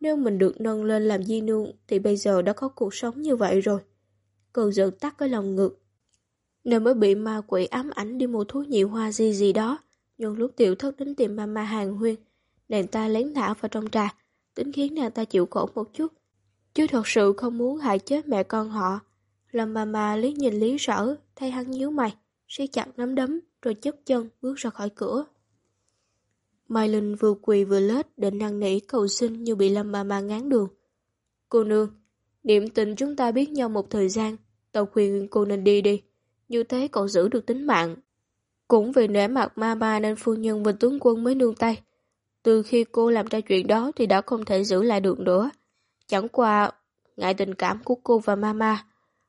Speaker 1: nếu mình được nâng lên làm di nương thì bây giờ đã có cuộc sống như vậy rồi. Cơn giận tắt cái lòng ngực. Nên mới bị ma quỷ ám ảnh đi mua thuốc nhị hoa gì gì đó. Nhưng lúc tiểu thất đến tìm mama hàng huyên, nàng ta lén thả vào trong trà, tính khiến nàng ta chịu khổ một chút. Chứ thật sự không muốn hại chết mẹ con họ. Lâm mama liếc nhìn lý sở, thay hắn nhíu mày, siết chặt nắm đấm, rồi chấp chân bước ra khỏi cửa. Mai Linh vừa quỳ vừa lết định năn nỉ cầu xin như bị Lâm mama ngán đường. Cô nương, niệm tình chúng ta biết nhau một thời gian, tao khuyên cô nên đi đi, như thế cậu giữ được tính mạng. Cũng vì nể mặt ma ma nên phu nhân và tướng quân mới nương tay. Từ khi cô làm ra chuyện đó thì đã không thể giữ lại được nữa. Chẳng qua ngại tình cảm của cô và mama.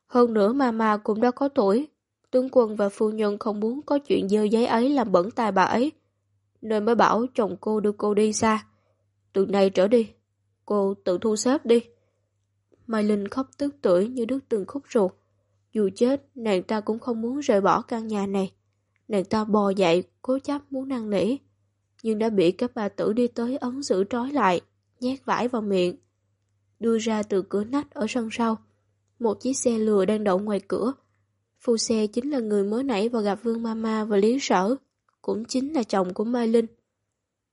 Speaker 1: Hơn nữa mama cũng đã có tuổi. Tướng quân và phu nhân không muốn có chuyện dơ giấy ấy làm bẩn tai bà ấy. Nên mới bảo chồng cô đưa cô đi xa. Từ nay trở đi, cô tự thu xếp đi. Mai Linh khóc tức tuổi như đứt từng khúc ruột. Dù chết, nàng ta cũng không muốn rời bỏ căn nhà này. Nàng ta bò dậy, cố chấp muốn năn nỉ. Nhưng đã bị các bà tử đi tới ống giữ trói lại, nhét vải vào miệng. Đưa ra từ cửa nách ở sân sau. Một chiếc xe lừa đang đậu ngoài cửa. Phu xe chính là người mới nãy vào gặp Vương Mama và Lý Sở. Cũng chính là chồng của Mai Linh.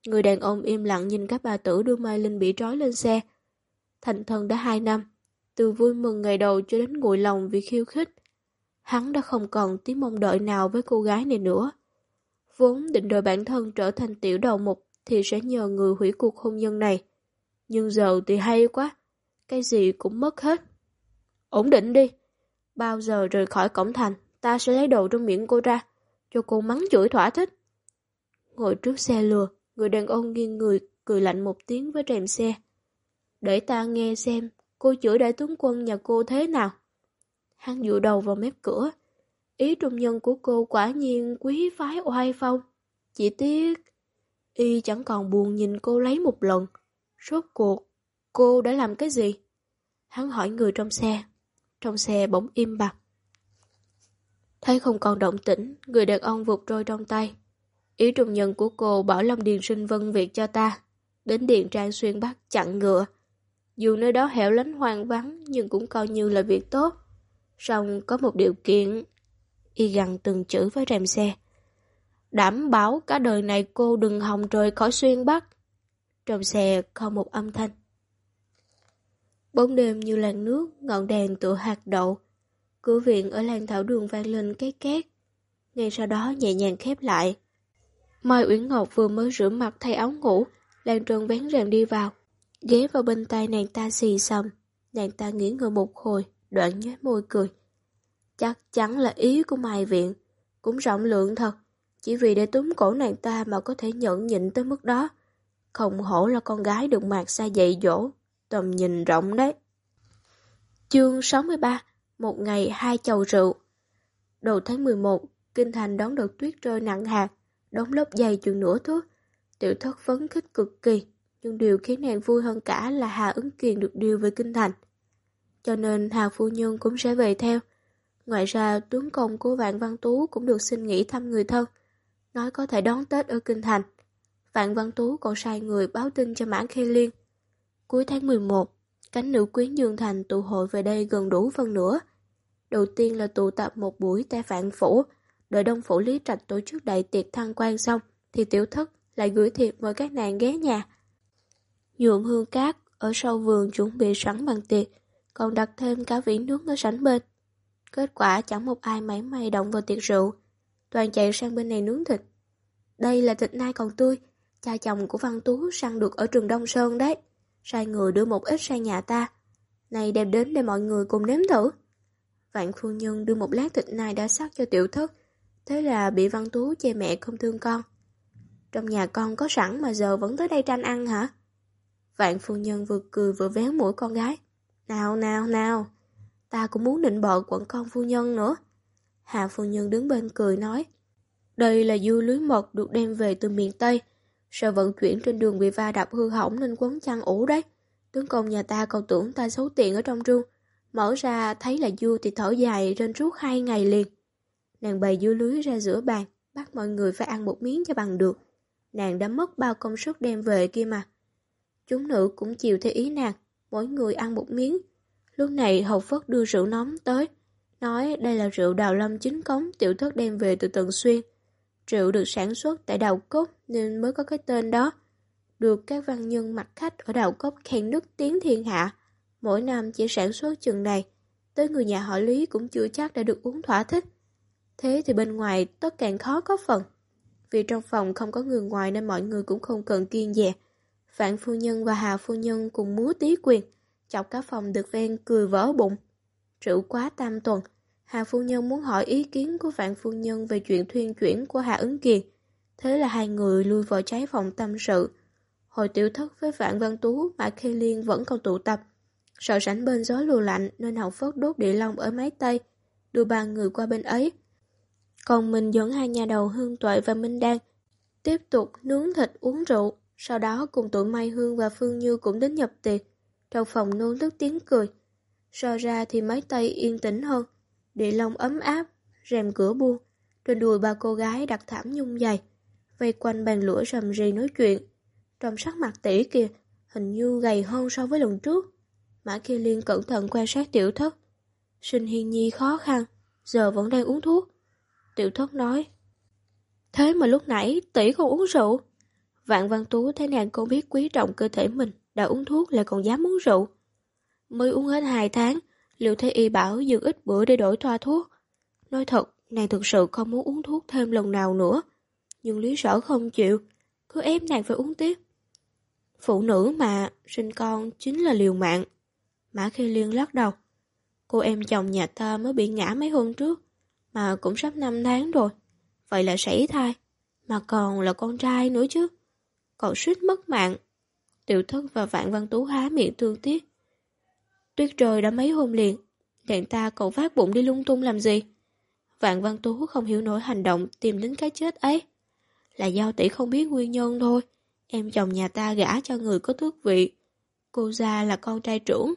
Speaker 1: Người đàn ông im lặng nhìn các bà tử đưa Mai Linh bị trói lên xe. Thành thân đã hai năm. Từ vui mừng ngày đầu cho đến nguội lòng vì khiêu khích. Hắn đã không còn tí mong đợi nào với cô gái này nữa. Vốn định đợi bản thân trở thành tiểu đầu mục thì sẽ nhờ người hủy cuộc hôn nhân này. Nhưng giờ thì hay quá, cái gì cũng mất hết. Ổn định đi, bao giờ rời khỏi cổng thành, ta sẽ lấy đồ trong miệng cô ra, cho cô mắng chửi thỏa thích. Ngồi trước xe lừa, người đàn ông nghiêng người cười lạnh một tiếng với rèm xe. Để ta nghe xem cô chửi đại tướng quân nhà cô thế nào. Hắn dựa đầu vào mép cửa. Ý trung nhân của cô quả nhiên quý phái oai phong. Chỉ tiếc, y chẳng còn buồn nhìn cô lấy một lần. Rốt cuộc, cô đã làm cái gì? Hắn hỏi người trong xe. Trong xe bỗng im bặt. Thấy không còn động tĩnh, người đàn ông vụt trôi trong tay. Ý trung nhân của cô bảo Long Điền sinh vân việc cho ta. Đến Điện Trang xuyên Bắc chặn ngựa. Dù nơi đó hẻo lánh hoang vắng nhưng cũng coi như là việc tốt. Xong có một điều kiện. Y gằn từng chữ với rèm xe. Đảm bảo cả đời này cô đừng hòng rời khỏi xuyên bắc. Trong xe không một âm thanh. Bóng đêm như làn nước, ngọn đèn tựa hạt đậu. Cửa viện ở làng thảo đường vang lên cái két. Ngay sau đó nhẹ nhàng khép lại. Mai Uyển Ngọc vừa mới rửa mặt thay áo ngủ, Lan Trân vén rèm đi vào. Ghé vào bên tay nàng ta xì xầm. Nàng ta nghỉ ngơi một hồi, đoạn nhếch môi cười. Chắc chắn là ý của Mai Viện, cũng rộng lượng thật, chỉ vì để túm cổ nàng ta mà có thể nhẫn nhịn tới mức đó. Không hổ là con gái được mạc xa dạy dỗ, tầm nhìn rộng đấy. Chương 63 Một ngày hai chầu rượu Đầu tháng 11, Kinh Thành đón đợt tuyết rơi nặng hạt, đóng lớp dày chừng nửa thước. Tiểu thất phấn khích cực kỳ, nhưng điều khiến nàng vui hơn cả là Hà ứng kiền được điều về Kinh Thành cho nên Hà Phu Nhân cũng sẽ về theo. Ngoài ra, tướng công của Vạn Văn Tú cũng được xin nghỉ thăm người thân, nói có thể đón Tết ở Kinh Thành. Vạn Văn Tú còn sai người báo tin cho Mãn Khê Liên. Cuối tháng 11, cánh nữ quyến Dương Thành tụ hội về đây gần đủ phân nửa. Đầu tiên là tụ tập một buổi tại Vạn Phủ, đợi Đông Phủ Lý Trạch tổ chức đại tiệc thăng quan xong, thì tiểu thất lại gửi thiệp mời các nàng ghé nhà. Nhuộm hương cát ở sau vườn chuẩn bị sẵn bằng tiệc, còn đặt thêm cả vỉ nước ở sảnh bên. Kết quả chẳng một ai mấy may động vào tiệc rượu, toàn chạy sang bên này nướng thịt. Đây là thịt nai còn tươi, cha chồng của Văn Tú săn được ở trường Đông Sơn đấy. Sai người đưa một ít sang nhà ta. Này đem đến để mọi người cùng nếm thử. Vạn phu nhân đưa một lát thịt nai đã sắc cho tiểu thất, thế là bị Văn Tú chê mẹ không thương con. Trong nhà con có sẵn mà giờ vẫn tới đây tranh ăn hả? Vạn phu nhân vừa cười vừa véo mũi con gái. Nào nào nào, ta cũng muốn định bợ quận con phu nhân nữa. Hạ phu nhân đứng bên cười nói, đây là dưa lưới mật được đem về từ miền Tây, sợ vận chuyển trên đường bị va đập hư hỏng nên quấn chăn ủ đấy. Tướng công nhà ta còn tưởng ta xấu tiền ở trong rương, mở ra thấy là dưa thì thở dài trên suốt hai ngày liền. Nàng bày dưa lưới ra giữa bàn, bắt mọi người phải ăn một miếng cho bằng được. Nàng đã mất bao công sức đem về kia mà. Chúng nữ cũng chịu theo ý nàng, mỗi người ăn một miếng. Lúc này Hậu Phất đưa rượu nóng tới, nói đây là rượu đào lâm chính cống tiểu thất đem về từ Tần Xuyên. Rượu được sản xuất tại Đào Cốc nên mới có cái tên đó. Được các văn nhân mặt khách ở Đào Cốc khen nức tiếng thiên hạ. Mỗi năm chỉ sản xuất chừng này, tới người nhà họ Lý cũng chưa chắc đã được uống thỏa thích. Thế thì bên ngoài tất càng khó có phần. Vì trong phòng không có người ngoài nên mọi người cũng không cần kiên dè. Vạn phu nhân và Hà phu nhân cùng múa tí quyền, chọc cả phòng được ven cười vỡ bụng. Rượu quá tam tuần, Hà phu nhân muốn hỏi ý kiến của Vạn phu nhân về chuyện thuyên chuyển của Hà ứng kiệt. Thế là hai người lui vào trái phòng tâm sự. Hồi tiểu thất với Vạn Văn Tú, mà Khê Liên vẫn còn tụ tập. Sợ sảnh bên gió lùa lạnh nên Hậu Phất đốt địa long ở mái Tây, đưa ba người qua bên ấy. Còn mình dẫn hai nhà đầu Hương Tuệ và Minh Đan tiếp tục nướng thịt uống rượu. Sau đó cùng tụi Mai Hương và Phương Như cũng đến nhập tiệc. Trong phòng nôn tức tiếng cười. So ra thì mái tay yên tĩnh hơn. Địa long ấm áp, rèm cửa buông. Trên đùi ba cô gái đặt thảm nhung dày. Vây quanh bàn lửa rầm rì nói chuyện. Trong sắc mặt tỷ kìa, hình như gầy hơn so với lần trước. Mã kia Liên cẩn thận quan sát tiểu thất. Sinh Hiên Nhi khó khăn, giờ vẫn đang uống thuốc. Tiểu thất nói. Thế mà lúc nãy tỷ không uống rượu. Vạn Văn Tú thấy nàng không biết quý trọng cơ thể mình, đã uống thuốc lại còn dám uống rượu. Mới uống hết hai tháng, liệu thấy y bảo dừng ít bữa để đổi thoa thuốc. Nói thật, nàng thực sự không muốn uống thuốc thêm lần nào nữa. Nhưng lý sở không chịu, cứ ép nàng phải uống tiếp. Phụ nữ mà, sinh con chính là liều mạng. Mã Khi Liên lắc đầu. Cô em chồng nhà ta mới bị ngã mấy hôm trước, mà cũng sắp 5 tháng rồi. Vậy là sảy thai, mà còn là con trai nữa chứ. cậu suýt mất mạng. Tiểu thất và Vạn Văn Tú há miệng thương tiếc. Tuyết trời đã mấy hôm liền, đàn ta cậu vác bụng đi lung tung làm gì? Vạn Văn Tú không hiểu nổi hành động tìm đến cái chết ấy. Là do tỷ không biết nguyên nhân thôi. Em chồng nhà ta gả cho người có tước vị. Cô gia là con trai trưởng.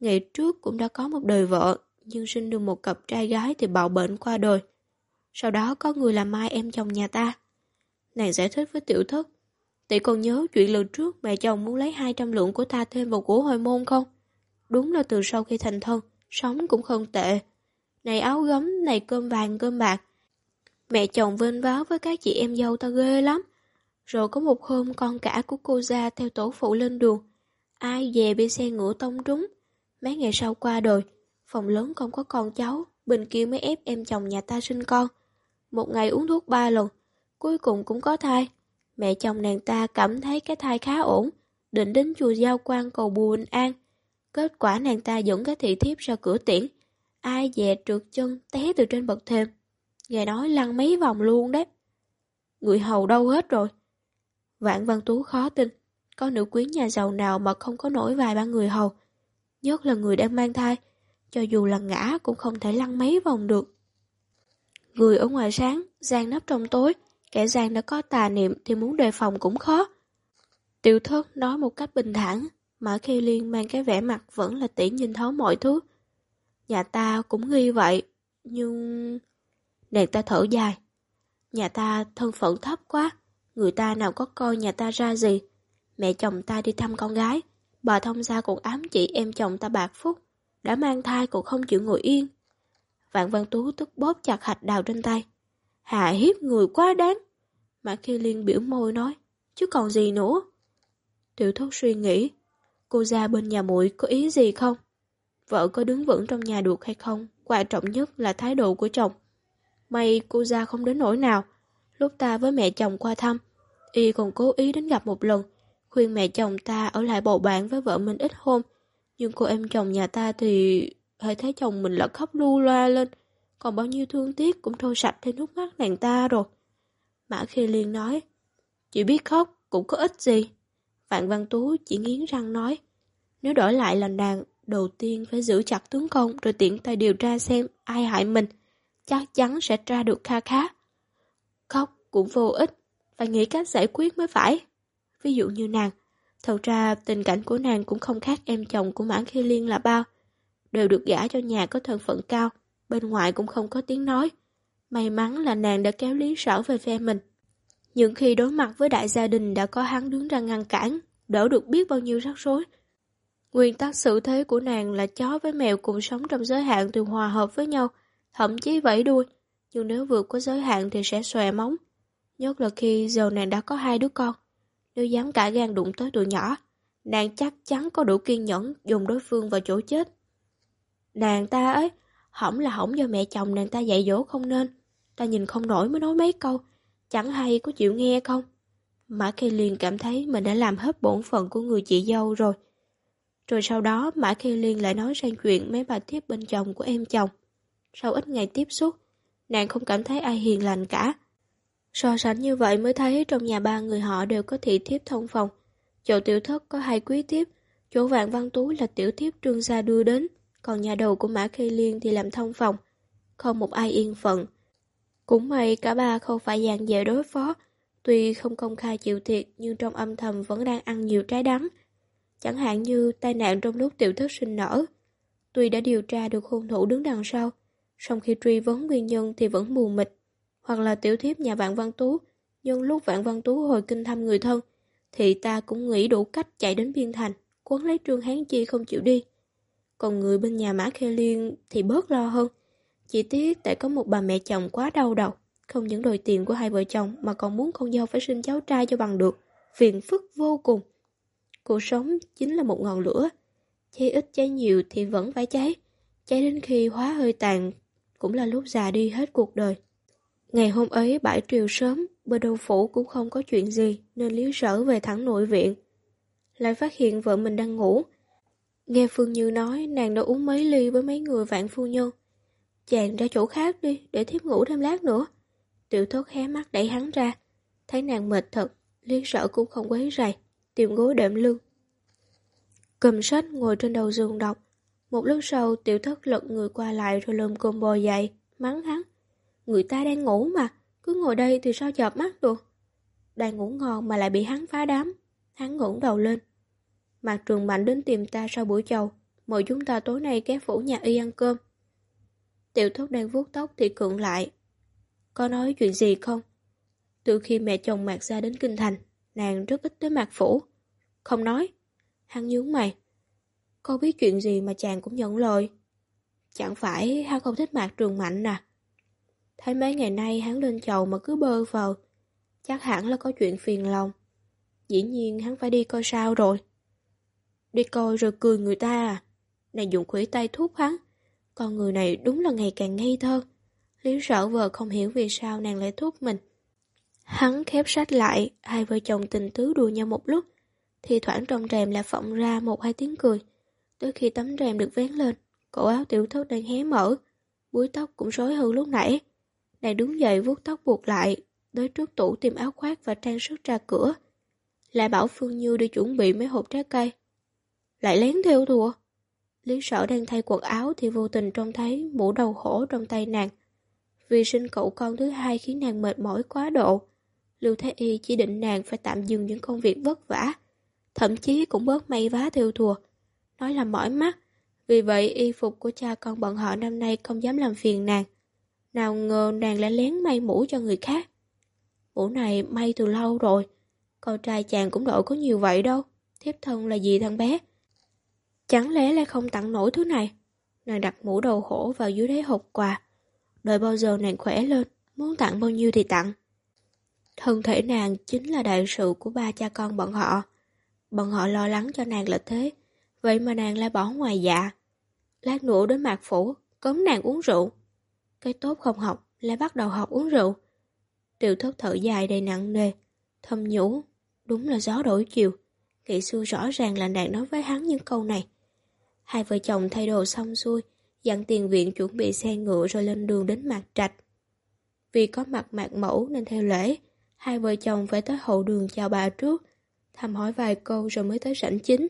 Speaker 1: Ngày trước cũng đã có một đời vợ, nhưng sinh được một cặp trai gái thì bạo bệnh qua đời. Sau đó có người làm mai em chồng nhà ta. Nàng giải thích với tiểu thất. Tỷ còn nhớ chuyện lần trước mẹ chồng muốn lấy 200 lượng của ta thêm vào của hồi môn không? Đúng là từ sau khi thành thân, sống cũng không tệ. Này áo gấm, này cơm vàng cơm bạc. Mẹ chồng vênh váo với các chị em dâu ta ghê lắm. Rồi có một hôm con cả của cô ra theo tổ phụ lên đường. Ai về bị xe ngựa tông trúng. Mấy ngày sau qua đời, phòng lớn không có con cháu, bên kia mới ép em chồng nhà ta sinh con. Một ngày uống thuốc ba lần, cuối cùng cũng có thai. Mẹ chồng nàng ta cảm thấy cái thai khá ổn, định đến chùa Giao quan cầu bình an. Kết quả nàng ta dẫn cái thị thiếp ra cửa tiễn. Ai dè trượt chân té từ trên bậc thềm. Nghe nói lăn mấy vòng luôn đấy. Người hầu đâu hết rồi. Vạn Văn Tú khó tin. Có nữ quyến nhà giàu nào mà không có nổi vài ba người hầu. Nhất là người đang mang thai. Cho dù là ngã cũng không thể lăn mấy vòng được. Người ở ngoài sáng, gian nắp trong tối. Kẻ gian đã có tà niệm thì muốn đề phòng cũng khó. Tiểu thất nói một cách bình thản, mà khi liên mang cái vẻ mặt vẫn là tỉ nhìn thấu mọi thứ. Nhà ta cũng nghi vậy, nhưng... Nàng ta thở dài. Nhà ta thân phận thấp quá, người ta nào có coi nhà ta ra gì. Mẹ chồng ta đi thăm con gái, bà thông gia cũng ám chỉ em chồng ta bạc phúc, đã mang thai cũng không chịu ngồi yên. Vạn Văn Tú tức bóp chặt hạch đào trên tay. Hạ hiếp người quá đáng. Mã khi liên biểu môi nói, chứ còn gì nữa. Tiểu thúc suy nghĩ, cô ra bên nhà muội có ý gì không? Vợ có đứng vững trong nhà được hay không? Quan trọng nhất là thái độ của chồng. May cô ra không đến nỗi nào. Lúc ta với mẹ chồng qua thăm, y còn cố ý đến gặp một lần, khuyên mẹ chồng ta ở lại bầu bạn với vợ mình ít hôm. Nhưng cô em chồng nhà ta thì hãy thấy chồng mình là khóc lu loa lên, còn bao nhiêu thương tiếc cũng trôi sạch trên nước mắt nàng ta rồi. Mã khê Liên nói, chỉ biết khóc cũng có ích gì. Vạn Văn Tú chỉ nghiến răng nói, nếu đổi lại là nàng, đầu tiên phải giữ chặt tướng công rồi tiện tay điều tra xem ai hại mình. chắc chắn sẽ tra được kha khá. Khóc cũng vô ích, phải nghĩ cách giải quyết mới phải. Ví dụ như nàng, thật ra tình cảnh của nàng cũng không khác em chồng của Mã Khi Liên là bao. Đều được gả cho nhà có thân phận cao, bên ngoài cũng không có tiếng nói. May mắn là nàng đã kéo lý sở về phe mình. Những khi đối mặt với đại gia đình đã có hắn đứng ra ngăn cản, đỡ được biết bao nhiêu rắc rối. Nguyên tắc xử thế của nàng là chó với mèo cùng sống trong giới hạn từ hòa hợp với nhau, thậm chí vẫy đuôi, nhưng nếu vượt qua giới hạn thì sẽ xòe móng. Nhất là khi giờ nàng đã có hai đứa con. Nếu dám cả gan đụng tới tụi nhỏ, nàng chắc chắn có đủ kiên nhẫn dùng đối phương vào chỗ chết. Nàng ta ấy, hỏng là hỏng do mẹ chồng nàng ta dạy dỗ không nên. Ta nhìn không nổi mới nói mấy câu, chẳng hay có chịu nghe không. Mã Khê Liên cảm thấy mình đã làm hết bổn phận của người chị dâu rồi. Rồi sau đó Mã Khê Liên lại nói sang chuyện mấy bà tiếp bên chồng của em chồng. Sau ít ngày tiếp xúc, nàng không cảm thấy ai hiền lành cả. So sánh như vậy mới thấy trong nhà ba người họ đều có thị thiếp thông phòng. Chỗ tiểu thất có hai quý tiếp, chỗ vạn văn tú là tiểu thiếp trương gia đưa đến, còn nhà đầu của Mã Khê Liên thì làm thông phòng. Không một ai yên phận. Cũng may cả ba không phải dàn dễ đối phó, tuy không công khai chịu thiệt nhưng trong âm thầm vẫn đang ăn nhiều trái đắng. Chẳng hạn như tai nạn trong lúc tiểu thất sinh nở. Tuy đã điều tra được hung thủ đứng đằng sau, song khi truy vấn nguyên nhân thì vẫn mù mịt hoặc là tiểu thiếp nhà Vạn Văn Tú, nhưng lúc Vạn Văn Tú hồi kinh thăm người thân, thì ta cũng nghĩ đủ cách chạy đến biên thành, quấn lấy Trương Hán Chi không chịu đi. Còn người bên nhà Mã Khê Liên thì bớt lo hơn. Chỉ tiếc tại có một bà mẹ chồng quá đau đầu, không những đòi tiền của hai vợ chồng mà còn muốn con dâu phải sinh cháu trai cho bằng được, phiền phức vô cùng. Cuộc sống chính là một ngọn lửa, cháy ít cháy nhiều thì vẫn phải cháy, cháy đến khi hóa hơi tàn cũng là lúc già đi hết cuộc đời. Ngày hôm ấy bãi triều sớm, bờ đầu phủ cũng không có chuyện gì nên liếu Sở về thẳng nội viện. Lại phát hiện vợ mình đang ngủ. Nghe Phương Như nói nàng đã uống mấy ly với mấy người vạn phu nhân. Chàng ra chỗ khác đi để thiếp ngủ thêm lát nữa. Tiểu thốt hé mắt đẩy hắn ra. Thấy nàng mệt thật, liên sợ cũng không quấy rầy, tìm gối đệm lưng. Cầm sách ngồi trên đầu giường đọc. Một lúc sau tiểu thất lật người qua lại rồi lồm cồm bò dậy, mắng hắn. Người ta đang ngủ mà, cứ ngồi đây thì sao chợp mắt được. Đang ngủ ngon mà lại bị hắn phá đám. Hắn ngẩng đầu lên. Mạc Trường Mạnh đến tìm ta sau buổi chầu, mời chúng ta tối nay ghé phủ nhà y ăn cơm. Tiểu thúc đang vuốt tóc thì cưỡng lại. Có nói chuyện gì không? Từ khi mẹ chồng Mạc ra đến Kinh Thành, nàng rất ít tới Mạc Phủ. Không nói. Hắn nhướng mày. Có biết chuyện gì mà chàng cũng nhận lời. Chẳng phải hắn không thích Mạc Trường Mạnh à? Thấy mấy ngày nay hắn lên chầu mà cứ bơ vào, chắc hẳn là có chuyện phiền lòng. Dĩ nhiên hắn phải đi coi sao rồi. Đi coi rồi cười người ta à? Này dùng khủy tay thuốc hắn. Con người này đúng là ngày càng ngây thơ. Lý sợ vợ không hiểu vì sao nàng lại thuốc mình. Hắn khép sách lại, hai vợ chồng tình tứ đùa nhau một lúc. Thì thoảng trong rèm là phọng ra một hai tiếng cười. Tới khi tấm rèm được vén lên, cổ áo tiểu thất đang hé mở. Búi tóc cũng rối hơn lúc nãy. Nàng đứng dậy vuốt tóc buộc lại, tới trước tủ tìm áo khoác và trang sức ra cửa. Lại bảo Phương Như đi chuẩn bị mấy hộp trái cây. Lại lén theo thùa. Lý sở đang thay quần áo thì vô tình trông thấy mũ đầu hổ trong tay nàng. Vì sinh cậu con thứ hai khiến nàng mệt mỏi quá độ. Lưu Thế Y chỉ định nàng phải tạm dừng những công việc vất vả. Thậm chí cũng bớt may vá theo thùa. Nói là mỏi mắt. Vì vậy, y phục của cha con bọn họ năm nay không dám làm phiền nàng. Nào ngờ nàng lại lén may mũ cho người khác. Mũ này may từ lâu rồi. Con trai chàng cũng đội có nhiều vậy đâu. Thiếp thân là gì thằng bé? Chẳng lẽ lại không tặng nổi thứ này? Nàng đặt mũ đầu hổ vào dưới đáy hộp quà. Đợi bao giờ nàng khỏe lên, muốn tặng bao nhiêu thì tặng. Thân thể nàng chính là đại sự của ba cha con bọn họ. Bọn họ lo lắng cho nàng là thế, vậy mà nàng lại bỏ ngoài dạ. Lát nữa đến mạc phủ, cấm nàng uống rượu. Cái tốt không học, lại bắt đầu học uống rượu. Tiểu thất thở dài đầy nặng nề, thầm nhủ, đúng là gió đổi chiều. Kỵ xưa rõ ràng là nàng nói với hắn những câu này. Hai vợ chồng thay đồ xong xuôi, dặn tiền viện chuẩn bị xe ngựa rồi lên đường đến Mạc Trạch. Vì có mặt mạc mẫu nên theo lễ, hai vợ chồng phải tới hậu đường chào bà trước, thăm hỏi vài câu rồi mới tới sảnh chính.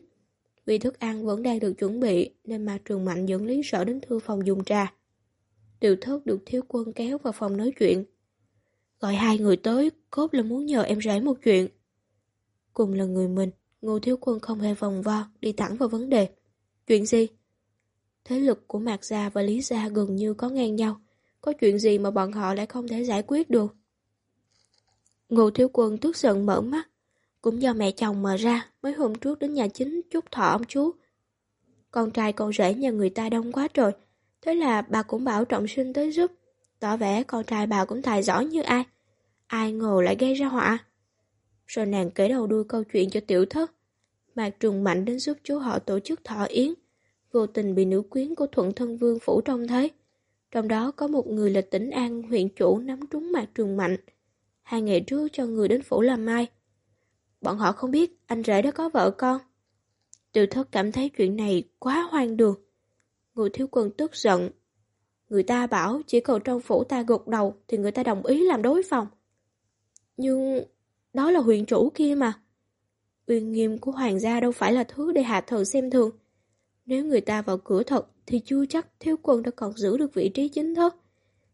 Speaker 1: Vì thức ăn vẫn đang được chuẩn bị nên Mạc Trường Mạnh dẫn Lý Sở đến thư phòng dùng trà. Tiểu thất được thiếu quân kéo vào phòng nói chuyện. Gọi hai người tới, cốt là muốn nhờ em rể một chuyện. Cùng là người mình, Ngô Thiếu Quân không hề vòng vo, đi thẳng vào vấn đề. Chuyện gì? Thế lực của Mạc Gia và Lý Gia gần như có ngang nhau. Có chuyện gì mà bọn họ lại không thể giải quyết được? Ngô Thiếu Quân tức giận mở mắt. Cũng do mẹ chồng mở ra, mấy hôm trước đến nhà chính chúc thọ ông chú. Con trai con rể nhà người ta đông quá rồi. Thế là bà cũng bảo trọng sinh tới giúp. Tỏ vẻ con trai bà cũng tài giỏi như ai. Ai ngờ lại gây ra họa. Rồi nàng kể đầu đuôi câu chuyện cho tiểu thất. Mạc Trùng Mạnh đến giúp chú họ tổ chức thọ yến. Vô tình bị nữ quyến của Thuận Thân Vương phủ trông thấy. Trong đó có một người là tỉnh An, huyện chủ nắm trúng Mạc Trùng Mạnh. Hai ngày trước cho người đến phủ làm mai. Bọn họ không biết anh rể đã có vợ con. Tiểu thất cảm thấy chuyện này quá hoang đường. Ngụy thiếu quân tức giận. Người ta bảo chỉ cầu trong phủ ta gục đầu thì người ta đồng ý làm đối phòng. Nhưng đó là huyện chủ kia mà uy nghiêm của hoàng gia đâu phải là thứ để hạ thần xem thường. Nếu người ta vào cửa thật thì chưa chắc thiếu quân đã còn giữ được vị trí chính thức.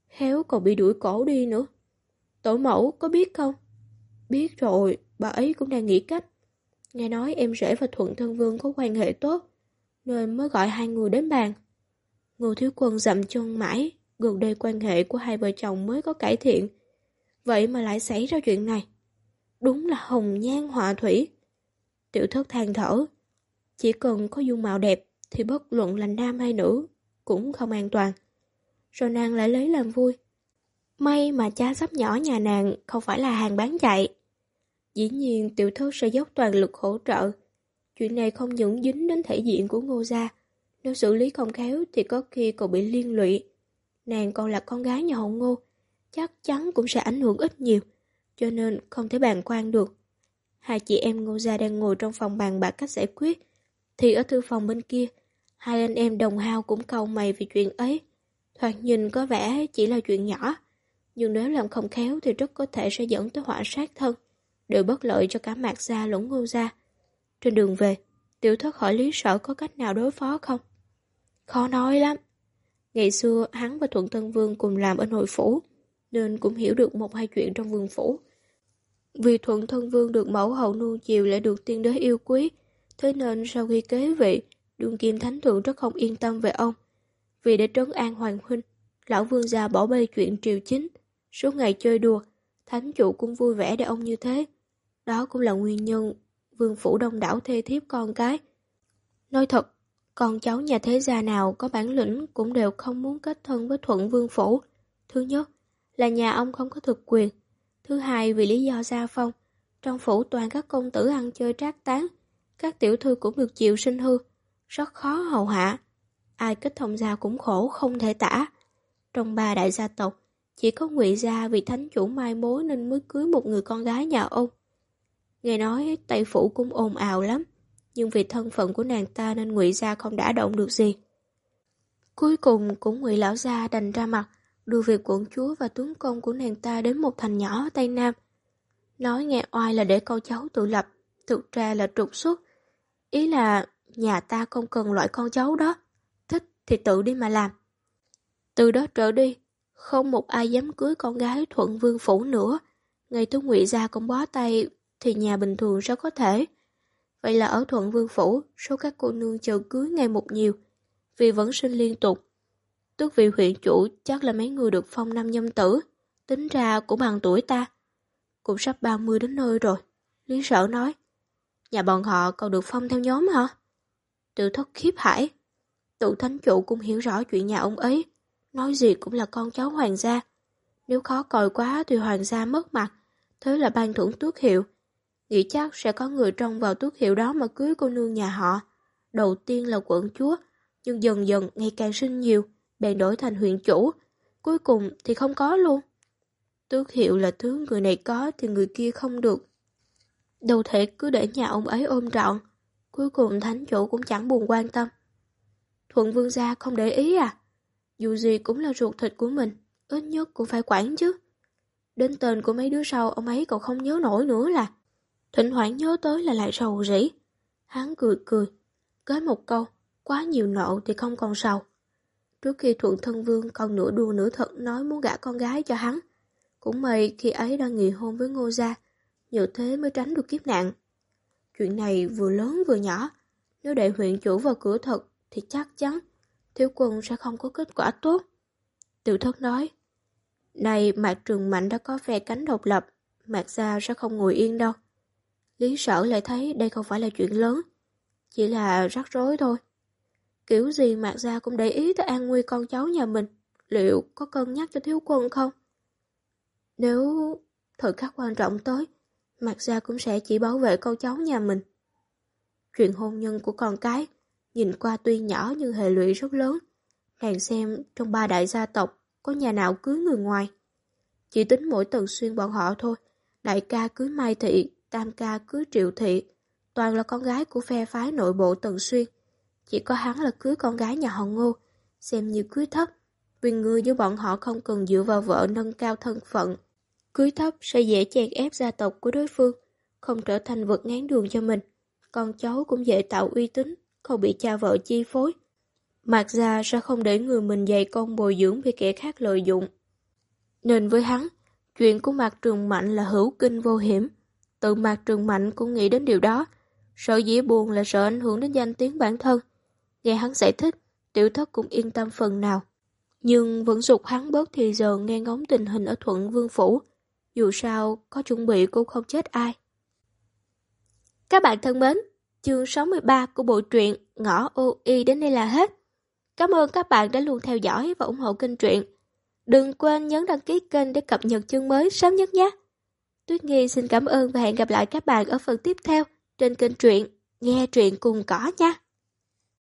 Speaker 1: Khéo còn bị đuổi cổ đi nữa. Tổ mẫu có biết không? Biết rồi, bà ấy cũng đang nghĩ cách. Nghe nói em rể và Thuận Thân Vương có quan hệ tốt, nên mới gọi hai người đến bàn. Ngô Thiếu Quân dậm chân mãi, gần đây quan hệ của hai vợ chồng mới có cải thiện. Vậy mà lại xảy ra chuyện này. Đúng là hồng nhan họa thủy. Tiểu thất than thở. Chỉ cần có dung mạo đẹp thì bất luận là nam hay nữ cũng không an toàn. Rồi nàng lại lấy làm vui. May mà cha sắp nhỏ nhà nàng không phải là hàng bán chạy. Dĩ nhiên tiểu thất sẽ dốc toàn lực hỗ trợ. Chuyện này không những dính đến thể diện của ngô gia. Nếu xử lý không khéo thì có khi còn bị liên lụy. Nàng còn là con gái nhà họ ngô. Chắc chắn cũng sẽ ảnh hưởng ít nhiều. Cho nên không thể bàn quan được. Hai chị em ngô gia đang ngồi trong phòng bàn bạc cách giải quyết. Thì ở thư phòng bên kia, hai anh em đồng hao cũng cầu mày vì chuyện ấy. Thoạt nhìn có vẻ chỉ là chuyện nhỏ. Nhưng nếu làm không khéo thì rất có thể sẽ dẫn tới họa sát thân đều bất lợi cho cả mạc gia lẫn ngô gia. Trên đường về, tiểu thất hỏi lý sở có cách nào đối phó không? Khó nói lắm. Ngày xưa, hắn và Thuận Tân Vương cùng làm ở nội phủ, nên cũng hiểu được một hai chuyện trong vương phủ. Vì Thuận Thân Vương được mẫu hậu nuông chiều lại được tiên đế yêu quý, thế nên sau khi kế vị, đường kim thánh thượng rất không yên tâm về ông. Vì để trấn an hoàng huynh, lão vương gia bỏ bê chuyện triều chính, suốt ngày chơi đùa, thánh chủ cũng vui vẻ để ông như thế. Đó cũng là nguyên nhân vương phủ đông đảo thê thiếp con cái. Nói thật, con cháu nhà thế gia nào có bản lĩnh cũng đều không muốn kết thân với thuận vương phủ. Thứ nhất là nhà ông không có thực quyền. Thứ hai vì lý do gia phong. Trong phủ toàn các công tử ăn chơi trác tán. Các tiểu thư cũng được chịu sinh hư. Rất khó hầu hạ. Ai kết thông gia cũng khổ không thể tả. Trong ba đại gia tộc, chỉ có ngụy gia vì thánh chủ mai mối nên mới cưới một người con gái nhà ông. Nghe nói Tây Phủ cũng ồn ào lắm, nhưng vì thân phận của nàng ta nên ngụy Gia không đã động được gì. Cuối cùng cũng ngụy Lão Gia đành ra mặt, đưa việc quận chúa và tướng công của nàng ta đến một thành nhỏ ở Tây Nam. Nói nghe oai là để con cháu tự lập, thực ra là trục xuất. Ý là nhà ta không cần loại con cháu đó, thích thì tự đi mà làm. Từ đó trở đi, không một ai dám cưới con gái thuận vương phủ nữa. Ngày tôi ngụy Gia cũng bó tay thì nhà bình thường sao có thể. Vậy là ở Thuận Vương Phủ, số các cô nương chờ cưới ngày một nhiều, vì vẫn sinh liên tục. Tước vị huyện chủ chắc là mấy người được phong năm nhâm tử, tính ra cũng bằng tuổi ta. Cũng sắp 30 đến nơi rồi, Lý Sở nói. Nhà bọn họ còn được phong theo nhóm hả? Tự thất khiếp hải. tụ thánh chủ cũng hiểu rõ chuyện nhà ông ấy, nói gì cũng là con cháu hoàng gia. Nếu khó còi quá thì hoàng gia mất mặt, thế là ban thưởng tước hiệu, nghĩ chắc sẽ có người trông vào tước hiệu đó mà cưới cô nương nhà họ. Đầu tiên là quận chúa, nhưng dần dần ngày càng sinh nhiều, bèn đổi thành huyện chủ, cuối cùng thì không có luôn. Tước hiệu là thứ người này có thì người kia không được. đầu thể cứ để nhà ông ấy ôm trọn, cuối cùng thánh chủ cũng chẳng buồn quan tâm. Thuận vương gia không để ý à? Dù gì cũng là ruột thịt của mình, ít nhất cũng phải quản chứ. Đến tên của mấy đứa sau ông ấy còn không nhớ nổi nữa là Thỉnh thoảng nhớ tới là lại sầu rỉ. Hắn cười cười, nói một câu, quá nhiều nợ thì không còn sầu. Trước khi Thuận Thân Vương còn nửa đùa nửa thật nói muốn gả con gái cho hắn. Cũng may khi ấy đang nghị hôn với Ngô Gia, nhờ thế mới tránh được kiếp nạn. Chuyện này vừa lớn vừa nhỏ, nếu để huyện chủ vào cửa thật thì chắc chắn thiếu quân sẽ không có kết quả tốt. Tiểu thất nói, này Mạc Trường Mạnh đã có phe cánh độc lập, Mạc Gia sẽ không ngồi yên đâu. Lý sở lại thấy đây không phải là chuyện lớn, chỉ là rắc rối thôi. Kiểu gì Mạc Gia cũng để ý tới an nguy con cháu nhà mình, liệu có cân nhắc cho thiếu quân không? Nếu thời khắc quan trọng tới, Mạc Gia cũng sẽ chỉ bảo vệ con cháu nhà mình. Chuyện hôn nhân của con cái, nhìn qua tuy nhỏ nhưng hệ lụy rất lớn. Nàng xem trong ba đại gia tộc có nhà nào cưới người ngoài. Chỉ tính mỗi tầng xuyên bọn họ thôi, đại ca cưới Mai Thị, tam ca cưới Triệu Thị, toàn là con gái của phe phái nội bộ Tần xuyên. Chỉ có hắn là cưới con gái nhà họ ngô, xem như cưới thấp, vì người như bọn họ không cần dựa vào vợ nâng cao thân phận. Cưới thấp sẽ dễ chèn ép gia tộc của đối phương, không trở thành vật ngán đường cho mình. Con cháu cũng dễ tạo uy tín, không bị cha vợ chi phối. Mặc ra sẽ không để người mình dạy con bồi dưỡng bị kẻ khác lợi dụng. Nên với hắn, chuyện của Mạc Trường Mạnh là hữu kinh vô hiểm. Tự Mạc Trường Mạnh cũng nghĩ đến điều đó. Sợ dĩ buồn là sợ ảnh hưởng đến danh tiếng bản thân. Nghe hắn giải thích, tiểu thất cũng yên tâm phần nào. Nhưng vẫn dục hắn bớt thì giờ nghe ngóng tình hình ở Thuận Vương Phủ. Dù sao, có chuẩn bị cũng không chết ai. Các bạn thân mến, chương 63 của bộ truyện Ngõ Ô Y đến đây là hết. Cảm ơn các bạn đã luôn theo dõi và ủng hộ kênh truyện. Đừng quên nhấn đăng ký kênh để cập nhật chương mới sớm nhất nhé. Tuyết Nghi xin cảm ơn và hẹn gặp lại các bạn ở phần tiếp theo trên kênh truyện Nghe truyện cùng cỏ nha.